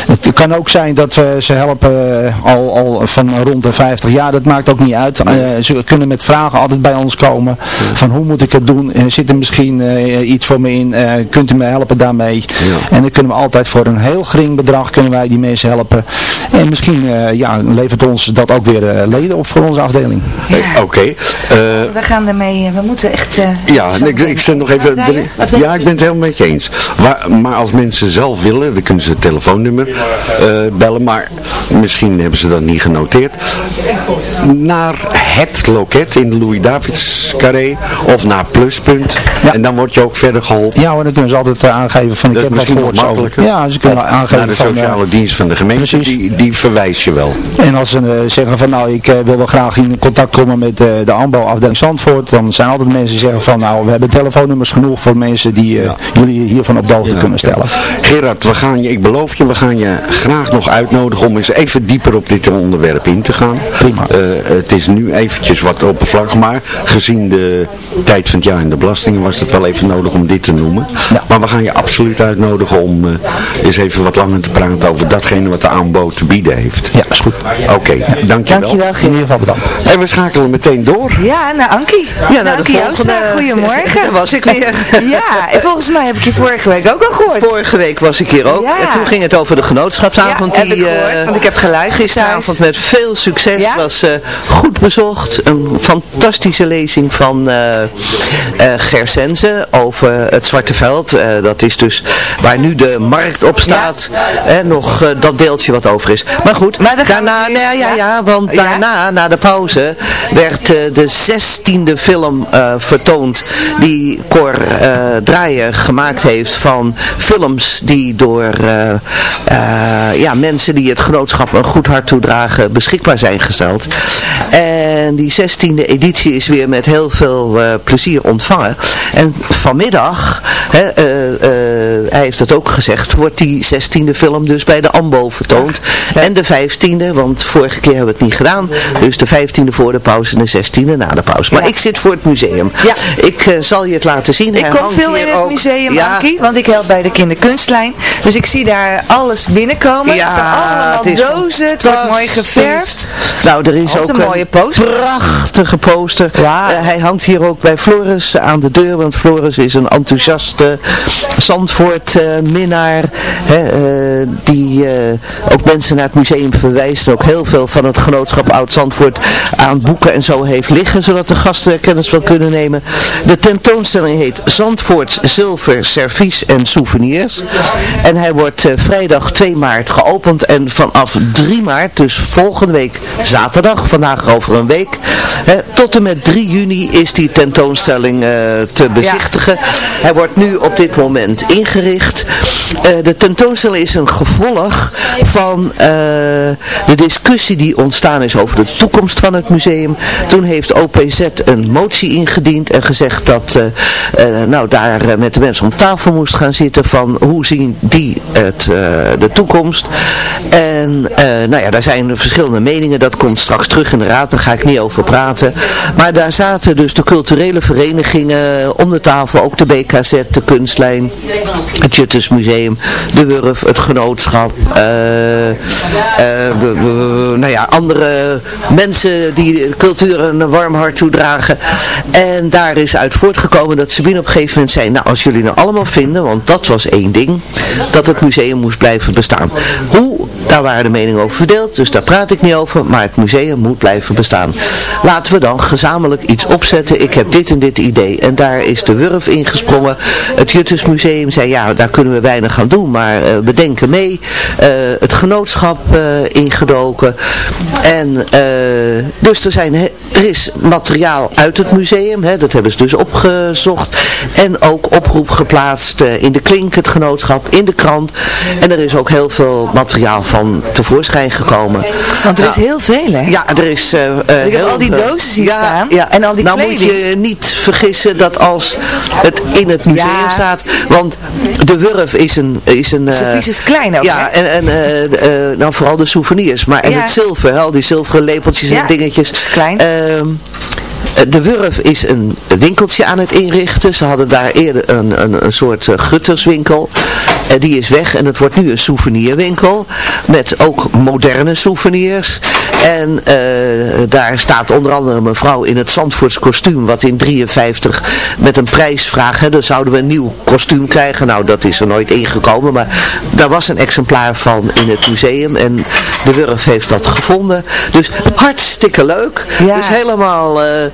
Het kan ook zijn dat we ze helpen uh, al, al van rond de 50 jaar, dat maakt ook niet uit. Uh, ze kunnen met vragen altijd bij ons komen. Van hoe moet ik het doen? zit er misschien iets voor me in? kunt u me helpen daarmee? Ja. En dan kunnen we altijd voor een heel gering bedrag kunnen wij die mensen helpen. En misschien ja, levert ons dat ook weer leden op voor onze afdeling. Ja. Oké. Okay. we gaan ermee, we moeten echt... ja, ik, ik zet nog even... ja, ik ben het helemaal met je eens. Maar, maar als mensen zelf willen, dan kunnen ze het telefoonnummer uh, bellen. Maar misschien hebben ze dat niet genoteerd. Naar het loket in de Louis-Davids carré of naar Pluspunt. Ja. En dan word je ook verder geholpen. Ja, maar dan kunnen ze altijd uh, aangeven van ik heb wat voor makkelijker. Ja, ze kunnen of aangeven naar de sociale van, dienst van de gemeente. Die, die verwijs je wel. En als ze uh, zeggen van nou ik wil wel graag in contact komen met de AMBO afdeling Zandvoort. Dan zijn altijd mensen die zeggen van nou we hebben telefoonnummers genoeg voor mensen die ja. jullie hiervan op de hoogte ja, kunnen stellen. Gerard, we gaan je, ik beloof je, we gaan je graag nog uitnodigen om eens even dieper op dit onderwerp in te gaan. Prima. Uh, het is nu eventjes wat oppervlakkig, maar gezien de tijd van het jaar en de belastingen was het wel even nodig om dit te noemen. Ja. Maar we gaan je absoluut uitnodigen om uh, eens even wat langer te praten over datgene wat de aanbod te bieden heeft. Ja, is goed. Oké, okay, ja. dankjewel. Dankjewel, In ieder geval bedankt. En we schakelen meteen door. Ja, naar Ankie. Ja, naar, naar Ankie. Goedemorgen. Daar was ik weer. ja, en volgens mij heb ik je vorige week ook al gehoord. Vorige week was ik hier ook. Ja. En toen ging het over de genootschapsavond. Ja, die, heb ik gehoord, eh, want ik heb geluisterd Gisteravond met veel succes. Ja? Was eh, goed bezocht. Een fantastische lezing van Ger Sense over het Zwarte Veld. Dat is dus waar nu de markt op staat. En nog dat deeltje wat over is. Maar goed, Maar daarna, we nee, ja, ja? ja, want daarna, na de pauze, werd de zestiende film vertoond die Cor eh Draaier gemaakt heeft van films die door eh, eh, ja, mensen die het genootschap een goed hart toedragen beschikbaar zijn gesteld. En die zestiende editie is weer met heel veel plezier ontvangen. En vanmiddag, hè, hij heeft het ook gezegd, wordt die zestiende film dus bij de AMBO vertoond. En de vijftiende, want vorige keer hebben we het niet gedaan. Dus de vijftiende voor de pauze en de zestiende na de pauze. Maar Ja. ik zit voor het museum. Ja. Ik zal je het laten zien. Ik kom veel in het ook- museum, ja, Ankie, want ik help bij de kinderkunstlijn. Dus ik zie daar alles binnenkomen. Ja, er staan allemaal het dozen, het wordt mooi geverfd. Nou, er is ook een mooie poster. prachtige poster. Ja. Eh, hij hangt hier ook bij Floris aan de deur, want Floris is een enthousiaste Zandvoort-minnaar. die eh, ook mensen naar het museum verwijst. En ook heel veel van het genootschap Oud-Zandvoort aan boeken en zo heeft liggen, zodat de gasten er kennis van kunnen nemen. De tentoonstelling heet Zandvoorts Zilver, Servies en Souvenirs. En hij wordt eh, vrijdag 2 maart geopend en vanaf 3 maart, dus volgende week zaterdag, vandaag over een week, hè, tot en met 3 juni is die tentoonstelling eh, te bezichtigen. Hij wordt nu op dit moment ingericht. Eh, de tentoonstelling is een gevolg van de discussie die ontstaan is over de toekomst van het museum. Toen heeft OPZ een motie ingediend en gezegd dat eh, eh, nou, daar eh, met de mensen om tafel moest gaan zitten van hoe zien die het, de toekomst. En nou ja, daar zijn verschillende meningen, dat komt straks terug in de raad, daar ga ik niet over praten. Maar daar zaten dus de culturele verenigingen om de tafel, ook de BKZ, de Kunstlijn, het Juttersmuseum, de Wurf, het Genootschap, nou ja, andere mensen die cultuur een warm hart toedragen. En daar is uit voortgekomen dat Sabine op een gegeven moment zei, nou als jullie nou allemaal vinden, want dat was één ding, dat het museum moest blijven bestaan. Hoe, daar waren de meningen over verdeeld, dus daar praat ik niet over, maar het museum moet blijven bestaan. Laten we dan gezamenlijk iets opzetten, ik heb dit en dit idee. En daar is de Wurf ingesprongen. Het Juttersmuseum zei, ja, daar kunnen we weinig aan doen, maar eh, we denken mee. Eh, het genootschap eh, ingedoken. En dus er, zijn, er is materiaal uit het museum, hè, dat hebben ze dus opgezocht. En ook oproep geplaatst eh, in de klink, het genootschap, in de krant. En er is ook heel veel materiaal van tevoorschijn gekomen. Want er Nou, is heel veel, hè? Ja, er is Ik heb heel al die dozen zien ja, staan. Ja. En al die nou kleding. moet je niet vergissen dat als het in het museum Ja. staat, want de Wurf is een... Is een eh, is klein ook, Ja, hè? en, en eh, nou vooral de souvenirs. Maar en het zilver, hè, al die zilveren lepeltjes en dingetjes. is klein. Ehm, de Wurf is een winkeltje aan het inrichten. Ze hadden daar eerder een, een, een soort eh, gutterswinkel. En die is weg en het wordt nu een souvenirwinkel. Met ook moderne souvenirs. En eh, daar staat onder andere een mevrouw in het Zandvoorts kostuum. Wat in 53 met een prijsvraag. Hè, dan zouden we een nieuw kostuum krijgen. Nou dat is er nooit ingekomen. Maar daar was een exemplaar van in het museum. En de Wurf heeft dat gevonden. Dus hartstikke leuk. Ja. Dus helemaal eh, eh,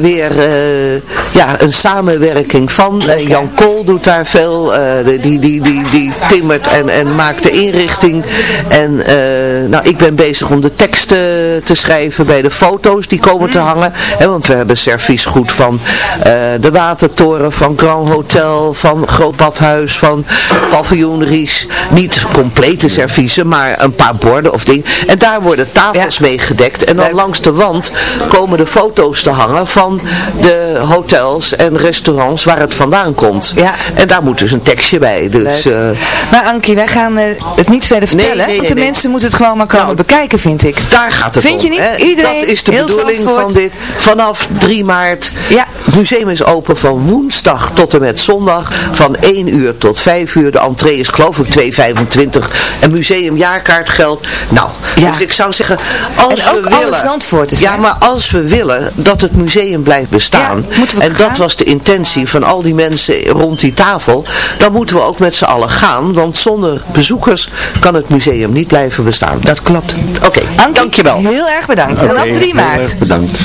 weer eh, ja, een samenwerking van. Eh, Jan Kool doet daar veel. eh, die, die, die, die, die timmert en, en maakt de inrichting. En eh, nou, ik ben bezig om de teksten te schrijven bij de foto's die komen te hangen. Hè, want we hebben serviesgoed van eh, de Watertoren, van Grand Hotel, van Groot Badhuis, van Paviljoen Ries. Niet complete serviezen, maar een paar borden of dingen. En daar worden tafels mee gedekt. En dan langs de wand komen de foto's te hangen van de hotels en restaurants waar het vandaan komt. Ja. En daar moet dus een tekstje bij. Dus, Leuk. Eh, Maar Ankie, wij gaan eh, het niet verder Nee, vertellen, nee, want de nee, nee. mensen moeten het gewoon maar komen bekijken, vind ik. Daar gaat het Vind om. je niet? Iedereen, dat is de bedoeling Zandvoort. van dit. Vanaf 3 maart. Ja. Het museum is open van woensdag tot en met zondag. Van 1 uur tot 5 uur. De entree is geloof ik 2,25. En museumjaarkaart geldt. Nou, Ja. dus ik zou zeggen, als En ook we willen... Ja, maar als we willen dat het museum blijft bestaan. Ja, en dat dat was de intentie van al die mensen rond die tafel, dan moeten we ook met z'n allen gaan, want zonder bezoekers kan het museum niet blijven bestaan. Dat klopt. Oké, dankjewel. Heel erg bedankt. en op 3 heel maart. erg bedankt.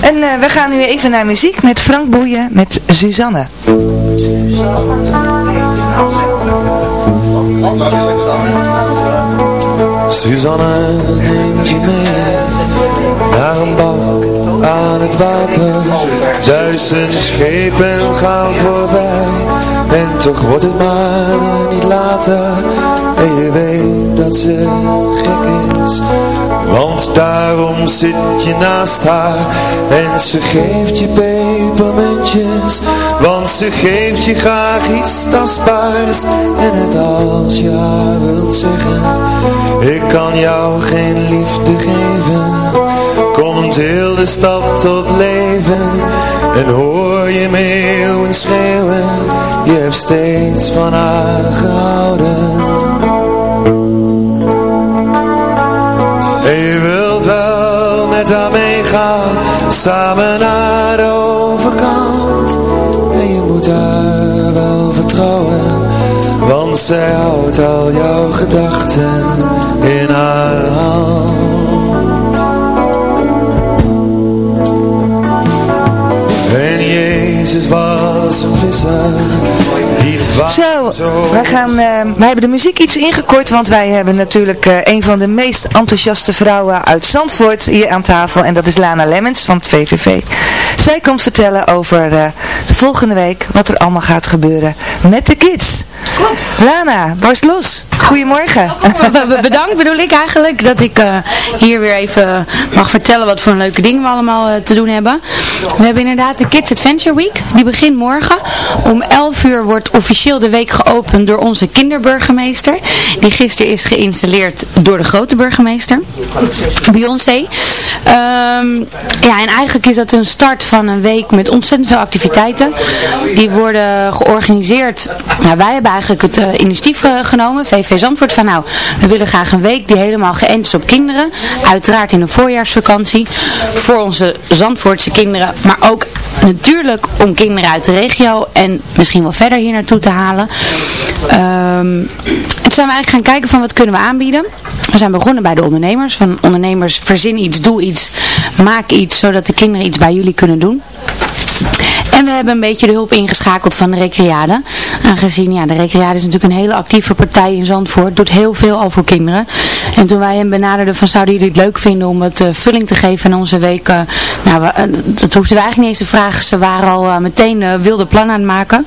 En eh, we gaan nu even naar muziek met Frank Boeien met Suzanne. Suzanne neemt je mee naar een bank aan het water. Duizend schepen gaan voorbij en toch wordt het maar niet later. En je weet dat ze gek is, want daarom zit je naast haar. En ze geeft je pepermuntjes, want ze geeft je graag iets tastbaars. En het als je haar wilt zeggen, ik kan jou geen liefde geven. Komt heel de stad tot leven en hoor je meeuwen schreeuwen. Je hebt steeds van haar gehouden. En je wilt wel met haar meegaan, samen naar de overkant. En je moet haar wel vertrouwen, want zij houdt al jouw gedachten in haar hand. En Jezus was een Zo, wij, gaan, eh, wij hebben de muziek iets ingekort, want wij hebben natuurlijk eh, een van de meest enthousiaste vrouwen uit Zandvoort hier aan tafel. En dat is Lana Lemmens van het VVV. Zij komt vertellen over eh, de volgende week wat er allemaal gaat gebeuren met de kids. Klopt. Lana, barst los. Goedemorgen. Bedankt bedoel ik eigenlijk dat ik eh, hier weer even mag vertellen wat voor leuke dingen we allemaal te doen hebben. We hebben inderdaad de Kids Adventure Week. Die begint morgen. Om 11 uur wordt officieel de week geopend door onze kinderburgemeester. Die gisteren is geïnstalleerd door de grote burgemeester. Beyoncé. Ehm, ja, en eigenlijk is dat een start van een week met ontzettend veel activiteiten. Die worden georganiseerd. Nou, wij hebben eigenlijk het eh, initiatief eh, genomen, VV Zandvoort, van nou, we willen graag een week die helemaal geënt is op kinderen. Uiteraard in een voorjaarsvakantie. Voor onze Zandvoortse kinderen, maar ook natuurlijk om kinderen uit de regio en misschien wel verder hier naartoe te halen. Ehm, toen zijn we eigenlijk gaan kijken van wat kunnen we aanbieden. We zijn begonnen bij de ondernemers. Van ondernemers verzin iets, doe iets, maak iets, zodat de kinderen iets bij jullie kunnen doen. En we hebben een beetje de hulp ingeschakeld van de Recreade. Aangezien, ja, de Recreade is natuurlijk een hele actieve partij in Zandvoort. Doet heel veel al voor kinderen. En toen wij hem benaderden van zouden jullie het leuk vinden om het eh, vulling te geven aan onze week. nou, eh, dat hoefden we eigenlijk niet eens te vragen. Ze waren al eh, meteen wilde plannen aan het maken.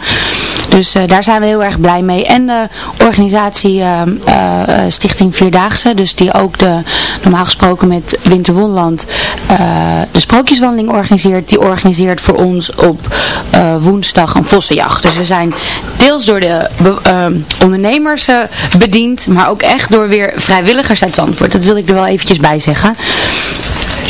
Dus eh, daar zijn we heel erg blij mee. En de organisatie eh, eh, Stichting Vierdaagse, dus die ook de, normaal gesproken met Winterwonland de sprookjeswandeling organiseert, die organiseert voor ons op woensdag een vossenjacht. Dus we zijn deels door de be- eh, ondernemers bediend, maar ook echt door weer vrijwilligers uit Zandvoort. Dat wil ik er wel eventjes bij zeggen.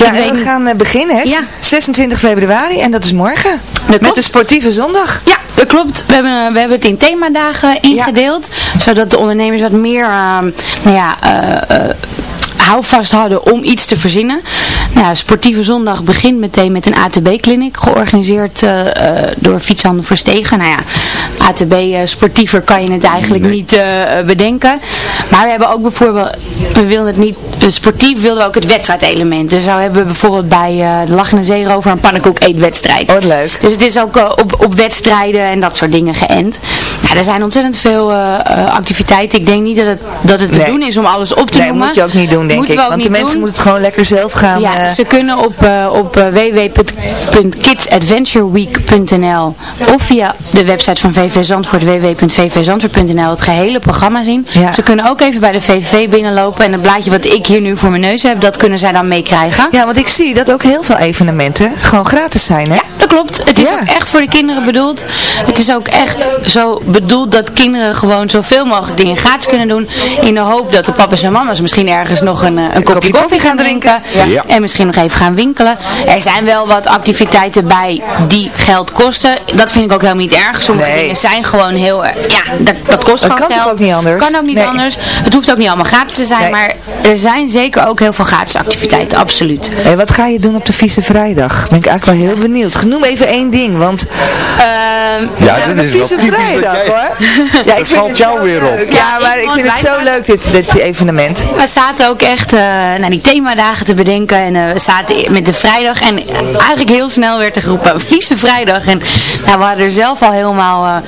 Ja, en we niet- gaan eh, beginnen, hè? 26 februari en dat is morgen. Met de sportieve zondag. Ja, dat klopt. We hebben, eh, we hebben het in themadagen ingedeeld. Zodat de ondernemers wat meer ehm, nou ja, eh, houvast hadden om iets te verzinnen. Nou, Sportieve Zondag begint meteen met een ATB-clinic. Georganiseerd eh, door Fietshandel Verstegen. Nou ja, ATB eh, sportiever kan je het eigenlijk niet bedenken. Maar we hebben ook bijvoorbeeld, we wilden het niet, sportief wilden we ook het wedstrijdelement. Dus zo hebben we bijvoorbeeld bij eh de Lachende Zeerover een pannenkoek eetwedstrijd. Oh, leuk. Dus het is ook op, op wedstrijden en dat soort dingen geënt. Nou, er zijn ontzettend veel activiteiten. Ik denk niet dat het, dat het te Nee. doen is om alles op te Nee, noemen. moet je ook niet doen, denk ik. Want de mensen doen. moeten het gewoon lekker zelf gaan. Ja, eh, ze kunnen op, eh, op eh, www.kidsadventureweek.nl of via de website van VV Zandvoort www.vvzandvoort.nl het gehele programma zien. Ze kunnen ook even bij de VVV binnenlopen en het blaadje wat ik hier nu voor mijn neus heb, dat kunnen zij dan meekrijgen. Ja, want ik zie dat ook heel veel evenementen gewoon gratis zijn, hè? Ja, dat klopt. Het is ook echt voor de kinderen bedoeld. Het is ook echt zo bedoeld dat kinderen gewoon zoveel mogelijk dingen gratis kunnen doen. In de hoop dat de papa's en mama's misschien ergens nog nog een, een kopje, koffie gaan drinken. Ja. En misschien nog even gaan winkelen. Er zijn wel wat activiteiten bij die geld kosten. Dat vind ik ook helemaal niet erg. Sommige Nee. dingen zijn gewoon heel... erg- Ja, dat, dat kost Dat gewoon kan geld. ook niet anders? Kan ook niet Nee. anders. Het hoeft ook niet allemaal gratis te zijn. Maar er zijn zeker ook heel veel gratis activiteiten. Absoluut. En wat ga je doen op de Vieze Vrijdag? Ben ik eigenlijk wel heel benieuwd. Noem even één ding, want... Ehm, Ja, dit is wel Vieze typisch dat Vrijdag jij- hoor. Ja, Dat ik vind valt het jou zo weer leuk. op. Ja, Ja, maar ik vind het zo leuk dit, dit evenement. We zaten ook echt eh naar die themadagen te bedenken en eh, we zaten met de vrijdag en eigenlijk heel snel werd er geroepen vieze vrijdag en nou, we hadden er zelf al helemaal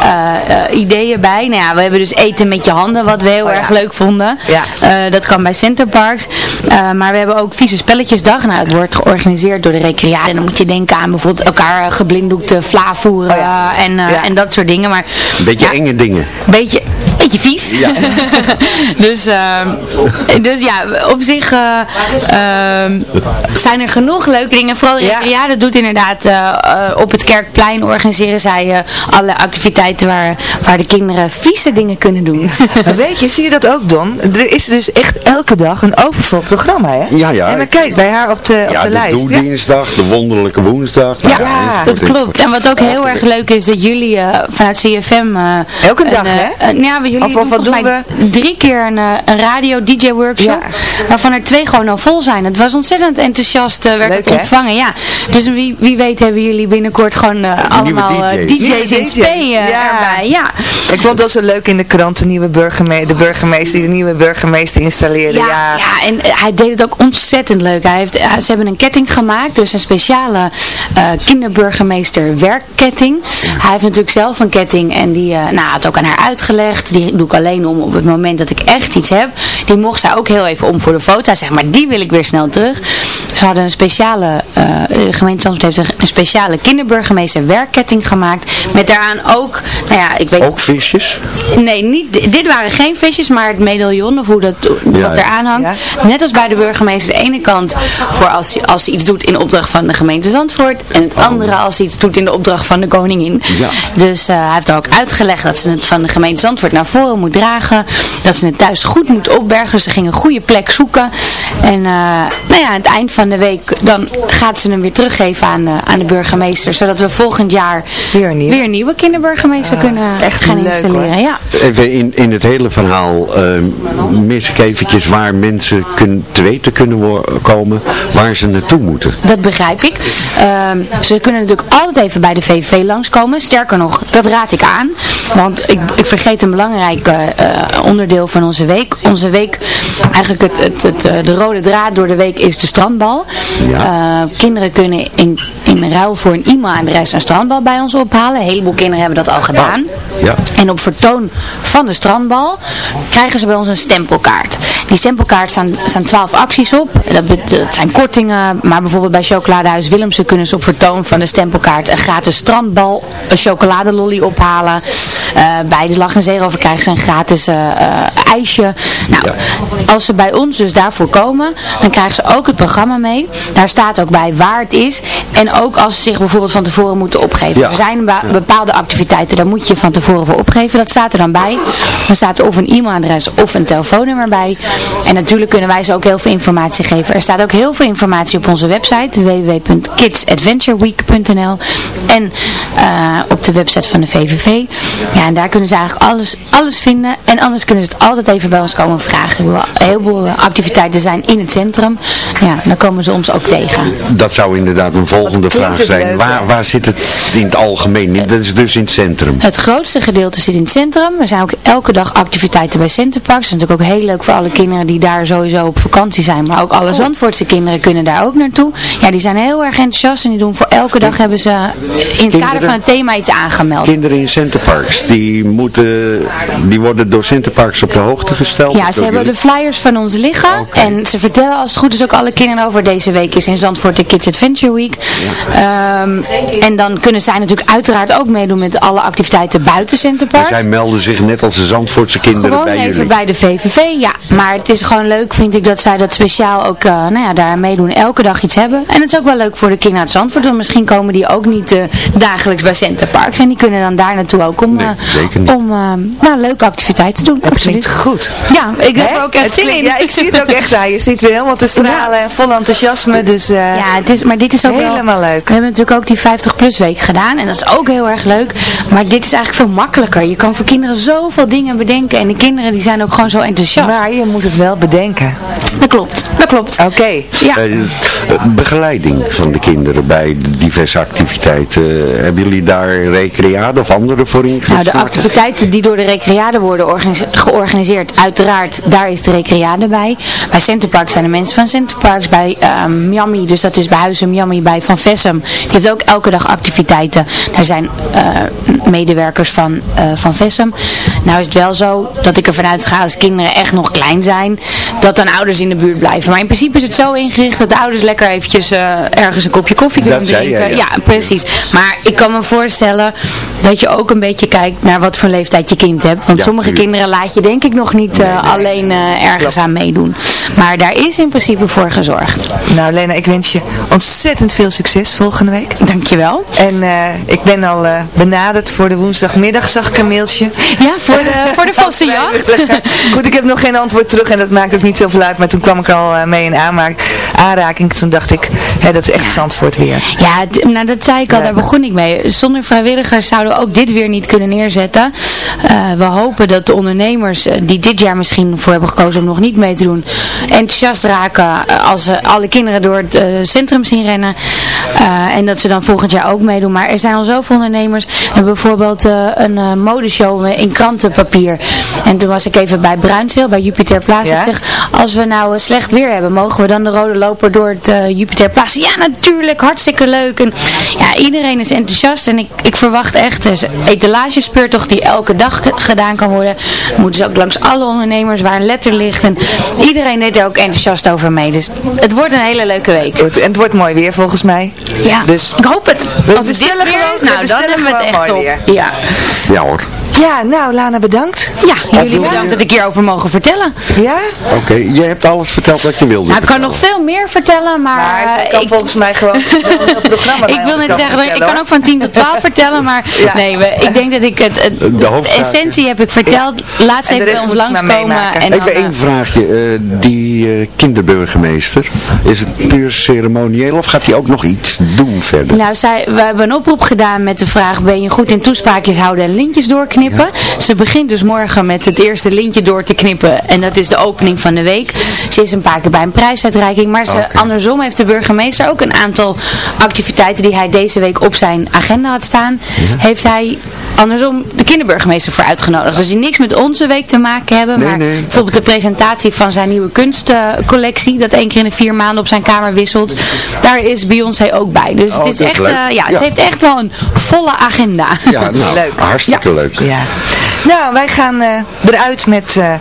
eh, ideeën bij. Nou ja, we hebben dus eten met je handen wat we heel Oh ja. erg leuk vonden. Ja. Eh, dat kan bij Centerparks. Eh maar we hebben ook vieze spelletjesdag. Nou, het wordt georganiseerd door de recreatie. En dan moet je denken aan bijvoorbeeld elkaar geblinddoekte vla voeren en, eh, Ja. en dat soort dingen. Maar Een beetje ja, enge dingen. beetje, beetje vies. Ja. dus, ehm, dus ja, op zich eh, ehm, zijn er genoeg leuke dingen. Vooral de Ja. recreade doet inderdaad eh, eh, op het Kerkplein organiseren zij eh, alle activiteiten waar, waar de kinderen vieze dingen kunnen doen. Maar weet je, zie je dat ook Don? Er is dus echt elke dag een overvol programma hè? Ja, ja. En dan kijk bij haar op de, op Ja, de, de lijst. Ja. doeldinsdag, de wonderlijke woensdag. Ja, dat klopt. En wat ook heel erg leuk is, dat jullie eh, vanuit CFM... eh, Elke een, dag, hè? een- ja, maar jullie Of- of doen wat mij drie keer een, eh, een radio-dj-workshop. Waarvan er twee gewoon al vol zijn. Het was ontzettend enthousiast, eh, werd Leuk, het hè? ontvangen. Ja. Dus wie, wie weet hebben jullie binnenkort gewoon eh, allemaal DJ. DJ's Nieuwe in DJ. Ja. erbij. Ja. Ik vond dat zo leuk in de krant, de nieuwe burgemeester, de burgemeester die de nieuwe burgemeester installeerde. Ja, Ja, ja. en hij deed het ook ontzettend leuk. Hij heeft, ze hebben een ketting gemaakt, dus een speciale eh, kinderburgemeester werkketting. Hij heeft natuurlijk zelf een ketting en die eh, nou, had ook aan haar uitgelegd. Die doe ik alleen om op het moment dat ik echt iets heb. Die mocht zij ook heel even om voor de foto. Zegt, maar die wil ik weer snel terug. Ze hadden een speciale, eh, de gemeente Zandvoort heeft een- speciale kinderburgemeester werkketting gemaakt. Met daaraan ook, nou ja, ik weet Ook visjes? Nee, niet, di- dit waren geen visjes, maar het medaillon of hoe dat, wat ja. eraan hangt. Net als bij de burgemeester de ene kant voor als hij, als hij iets doet in opdracht van de gemeente Zandvoort. En het andere als hij iets doet in de opdracht van de koningin. Ja. Dus eh, hij heeft er ook uitgelegd dat ze het van de gemeente Zandvoort naar voren moet dragen. Dat ze het thuis goed moet opbergen. Ze ging een goede plek zoeken. En eh, nou ja, aan het eind van de week dan gaat ze hem weer teruggeven aan de, aan de burgemeester. Zodat we volgend jaar weer een nieuwe, weer een nieuwe kinderburgemeester kunnen echt gaan leuk, installeren. hoor. Ja. Even in, in het hele verhaal eh, mis ik eventjes waar mensen kun, te weten kunnen komen waar ze naartoe moeten. Dat begrijp ik. Ehm, ze kunnen natuurlijk altijd even bij de VVV langskomen. Sterker nog, dat raad ik aan. Want ik, ik vergeet een belangrijk eh, onderdeel van onze week. Onze week, eigenlijk het, het, het, eh, de rode draad door de week is de strandbal. Eh, kinderen kunnen in, in ruil voor een e-mailadres een strandbal bij ons ophalen. Een heleboel kinderen hebben dat al gedaan. Ja. En op vertoon van de strandbal krijgen ze bij ons een stempelkaart. Die stempelkaart staan, staan 12 acties op. Dat, zijn kortingen, maar bijvoorbeeld bij Chocoladehuis Willemsen kunnen ze op vertoon van de stempelkaart een gratis strandbal, een chocoladelolly ophalen. Eh, bij de Lach en Zeerover krijgen ze een gratis eh, ijsje. Nou, als ze bij ons dus daarvoor komen, dan krijgen ze ook het programma mee. Daar staat ook bij waar het is. En ook als ze zich bijvoorbeeld van tevoren moeten opgeven. Ja. Er zijn bepaalde activiteiten, daar moet je van tevoren voor opgeven. Dat staat er dan bij. Dan staat er of een e-mailadres of een telefoonnummer bij. En natuurlijk kunnen wij ze ook heel veel informatie geven. Er staat ook heel veel informatie op onze website www.kidsadventureweek.nl en eh, op de website van de VVV. Ja, en daar kunnen ze eigenlijk alles, alles vinden. En anders kunnen ze het altijd even bij ons komen vragen. Een heleboel activiteiten zijn in het centrum. Ja, dan komen ze ons ook tegen. Dat zou inderdaad een volgende klinkt vraag zijn. leuk, waar, waar zit het in het algemeen? Dat is dus in het centrum. Het grootste gedeelte zit in het centrum. Er zijn ook elke dag activiteiten bij Centerparks. Dat is natuurlijk ook heel leuk voor alle kinderen die daar sowieso op vakantie zijn. Maar ook alle Zandvoortse kinderen kunnen daar ook naartoe. Ja, die zijn heel erg enthousiast en die doen voor elke dag hebben ze in het kader van het thema iets aangemeld. Kinderen in Centerparks, die, moeten, die worden door Centerparks op de hoogte gesteld. Ja, ze hebben de flyers van ons liggen. En ze vertellen als het goed is ook alle kinderen over deze week is in Zandvoort de Kids Adventure Week. Ehm, en dan kunnen zij natuurlijk uiteraard ook meedoen met alle activiteiten buiten Maar Centerparks. zij melden zich net als de Zandvoortse kinderen Gewoon bij even jullie. bij de VVV, ja. Maar het is gewoon leuk, vind ik, dat zij dat speciaal ook eh, nou ja, daar meedoen. Elke dag iets hebben. En het is ook wel leuk voor de kinderen uit Zandvoort. Want misschien komen die ook niet eh, dagelijks bij Centerparks. En die kunnen dan daar naartoe ook om, eh, om uh, nou, leuke activiteiten te doen. Het klinkt goed. Ja, ik heb er ook echt zin in. Ja, ik zie het ook echt aan. Je ziet weer helemaal te stralen en vol enthousiasme. Dus, uh, ja, het is, maar dit is ook helemaal wel, leuk. We hebben natuurlijk ook die 50 plus week gedaan en dat is ook heel erg leuk. Maar dit is eigenlijk veel makkelijker. Je kan voor kinderen zoveel dingen bedenken en de kinderen die zijn ook gewoon zo enthousiast. Maar je moet het wel bedenken. Dat klopt, dat klopt. Oké. Ja. Uh, begeleiding van de kinderen bij diverse activiteiten. hebben jullie daar recreade of andere voor ingezet? Nou, de activiteiten die door de recreade worden georganiseerd, uiteraard, daar is de recreade bij. Bij Centerparks zijn de mensen van Centerparks, bij uh, Miami, dus dat is bij Huizen Miami, bij Van Vessem. Die heeft ook elke dag activiteiten. Daar zijn uh, medewerkers van, uh, van Vessem. Nou is het wel zo dat ik ervan uitga als kinderen echt nog klein zijn, dat dan ouders in de buurt blijven. Maar in principe is het zo ingericht dat de ouders lekker eventjes uh, ergens een kopje koffie kunnen dat drinken. Jij, ja. ja, precies. Maar ik kan me voorstellen dat je ook een beetje kijkt naar wat voor leeftijd je kind hebt. Want Ja, sommige kinderen laat je denk ik nog niet uh, alleen uh, ergens aan meedoen. Maar daar is in principe voor gezorgd. Nou Lena, ik wens je ontzettend veel succes volgende week. Dankjewel. En uh, ik ben al benaderd voor de woensdagmiddag, zag ik een mailtje. Ja, voor de, voor de vossenjacht. Goed, ik heb nog geen antwoord terug en dat maakt ook niet zoveel uit. Maar toen kwam ik al mee in aanmaak, aanraking. Toen dacht ik, hè, dat is echt Zandvoort weer. Ja, nou dat zei ik al, daar begon ik mee. Zonder vrijwilligers zouden we ook dit weer niet kunnen neerzetten. Uh, we hopen dat de ondernemers uh, die dit jaar misschien voor hebben gekozen om nog niet mee te doen, enthousiast raken uh, als ze alle kinderen door het centrum zien rennen. En dat ze dan volgend jaar ook meedoen. Maar er zijn al zoveel ondernemers. We hebben bijvoorbeeld een modeshow in krantenpapier. En toen was ik even bij Bruinzeel, bij Jupiter Plaza. Ja? Ik zeg, als we nou slecht weer hebben, mogen we dan de rode loper door het Jupiter Plaza? Ja, natuurlijk, hartstikke leuk. En ja, iedereen is enthousiast en ik, ik verwacht echt een etalage-speurtocht die elke dag gedaan kan worden. Moeten ze ook langs alle ondernemers waar een letter ligt. En iedereen deed er ook enthousiast over mee. Dus het wordt een hele leuke week. En het wordt mooi weer volgens mij. Ja, dus ik hoop het. We Als het dit weer is, nou dan hebben we het echt top. Weer. Ja. ja hoor. Ja, nou Lana bedankt. Ja, jullie bedankt dat ik hierover mogen vertellen. Ja? Oké, okay, je hebt alles verteld wat je wilde Nou, ik kan nog veel meer vertellen, maar... maar ik kan ik... volgens mij gewoon heel programma Ik wil net zeggen, ik kan ook van 10 tot 12 vertellen, maar ja. nee, we, ik denk dat ik het... het de, de essentie heb ik verteld. Ja. Laat ze even bij ons langskomen. En even één vraagje. Uh, die uh, kinderburgemeester, is het puur ceremonieel of gaat hij ook nog iets doen verder? Nou, zij, we hebben een oproep gedaan met de vraag, ben je goed in toespraakjes houden en lintjes doorknippen? Ja. Ze begint dus morgen met het eerste lintje door te knippen. En dat is de opening van de week. Ze is een paar keer bij een prijsuitreiking. Maar ze, okay. andersom heeft de burgemeester ook een aantal activiteiten die hij deze week op zijn agenda had staan. Ja. Heeft hij andersom de kinderburgemeester voor uitgenodigd. Dus die niks met onze week te maken hebben. Nee, maar nee, bijvoorbeeld de presentatie van zijn nieuwe kunstcollectie. dat één keer in de vier maanden op zijn kamer wisselt. Daar is Beyoncé ook bij. Dus oh, het is echt, uh, ja, ja, ze heeft echt wel een volle agenda. Ja, nou, leuk. hartstikke ja. leuk. Ja. Nou, wij gaan uh, eruit met, uh,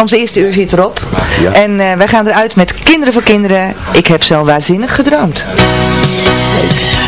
onze eerste uur zit erop. Ja. En uh, wij gaan eruit met Kinderen voor Kinderen. Ik heb zo waanzinnig gedroomd. Leuk.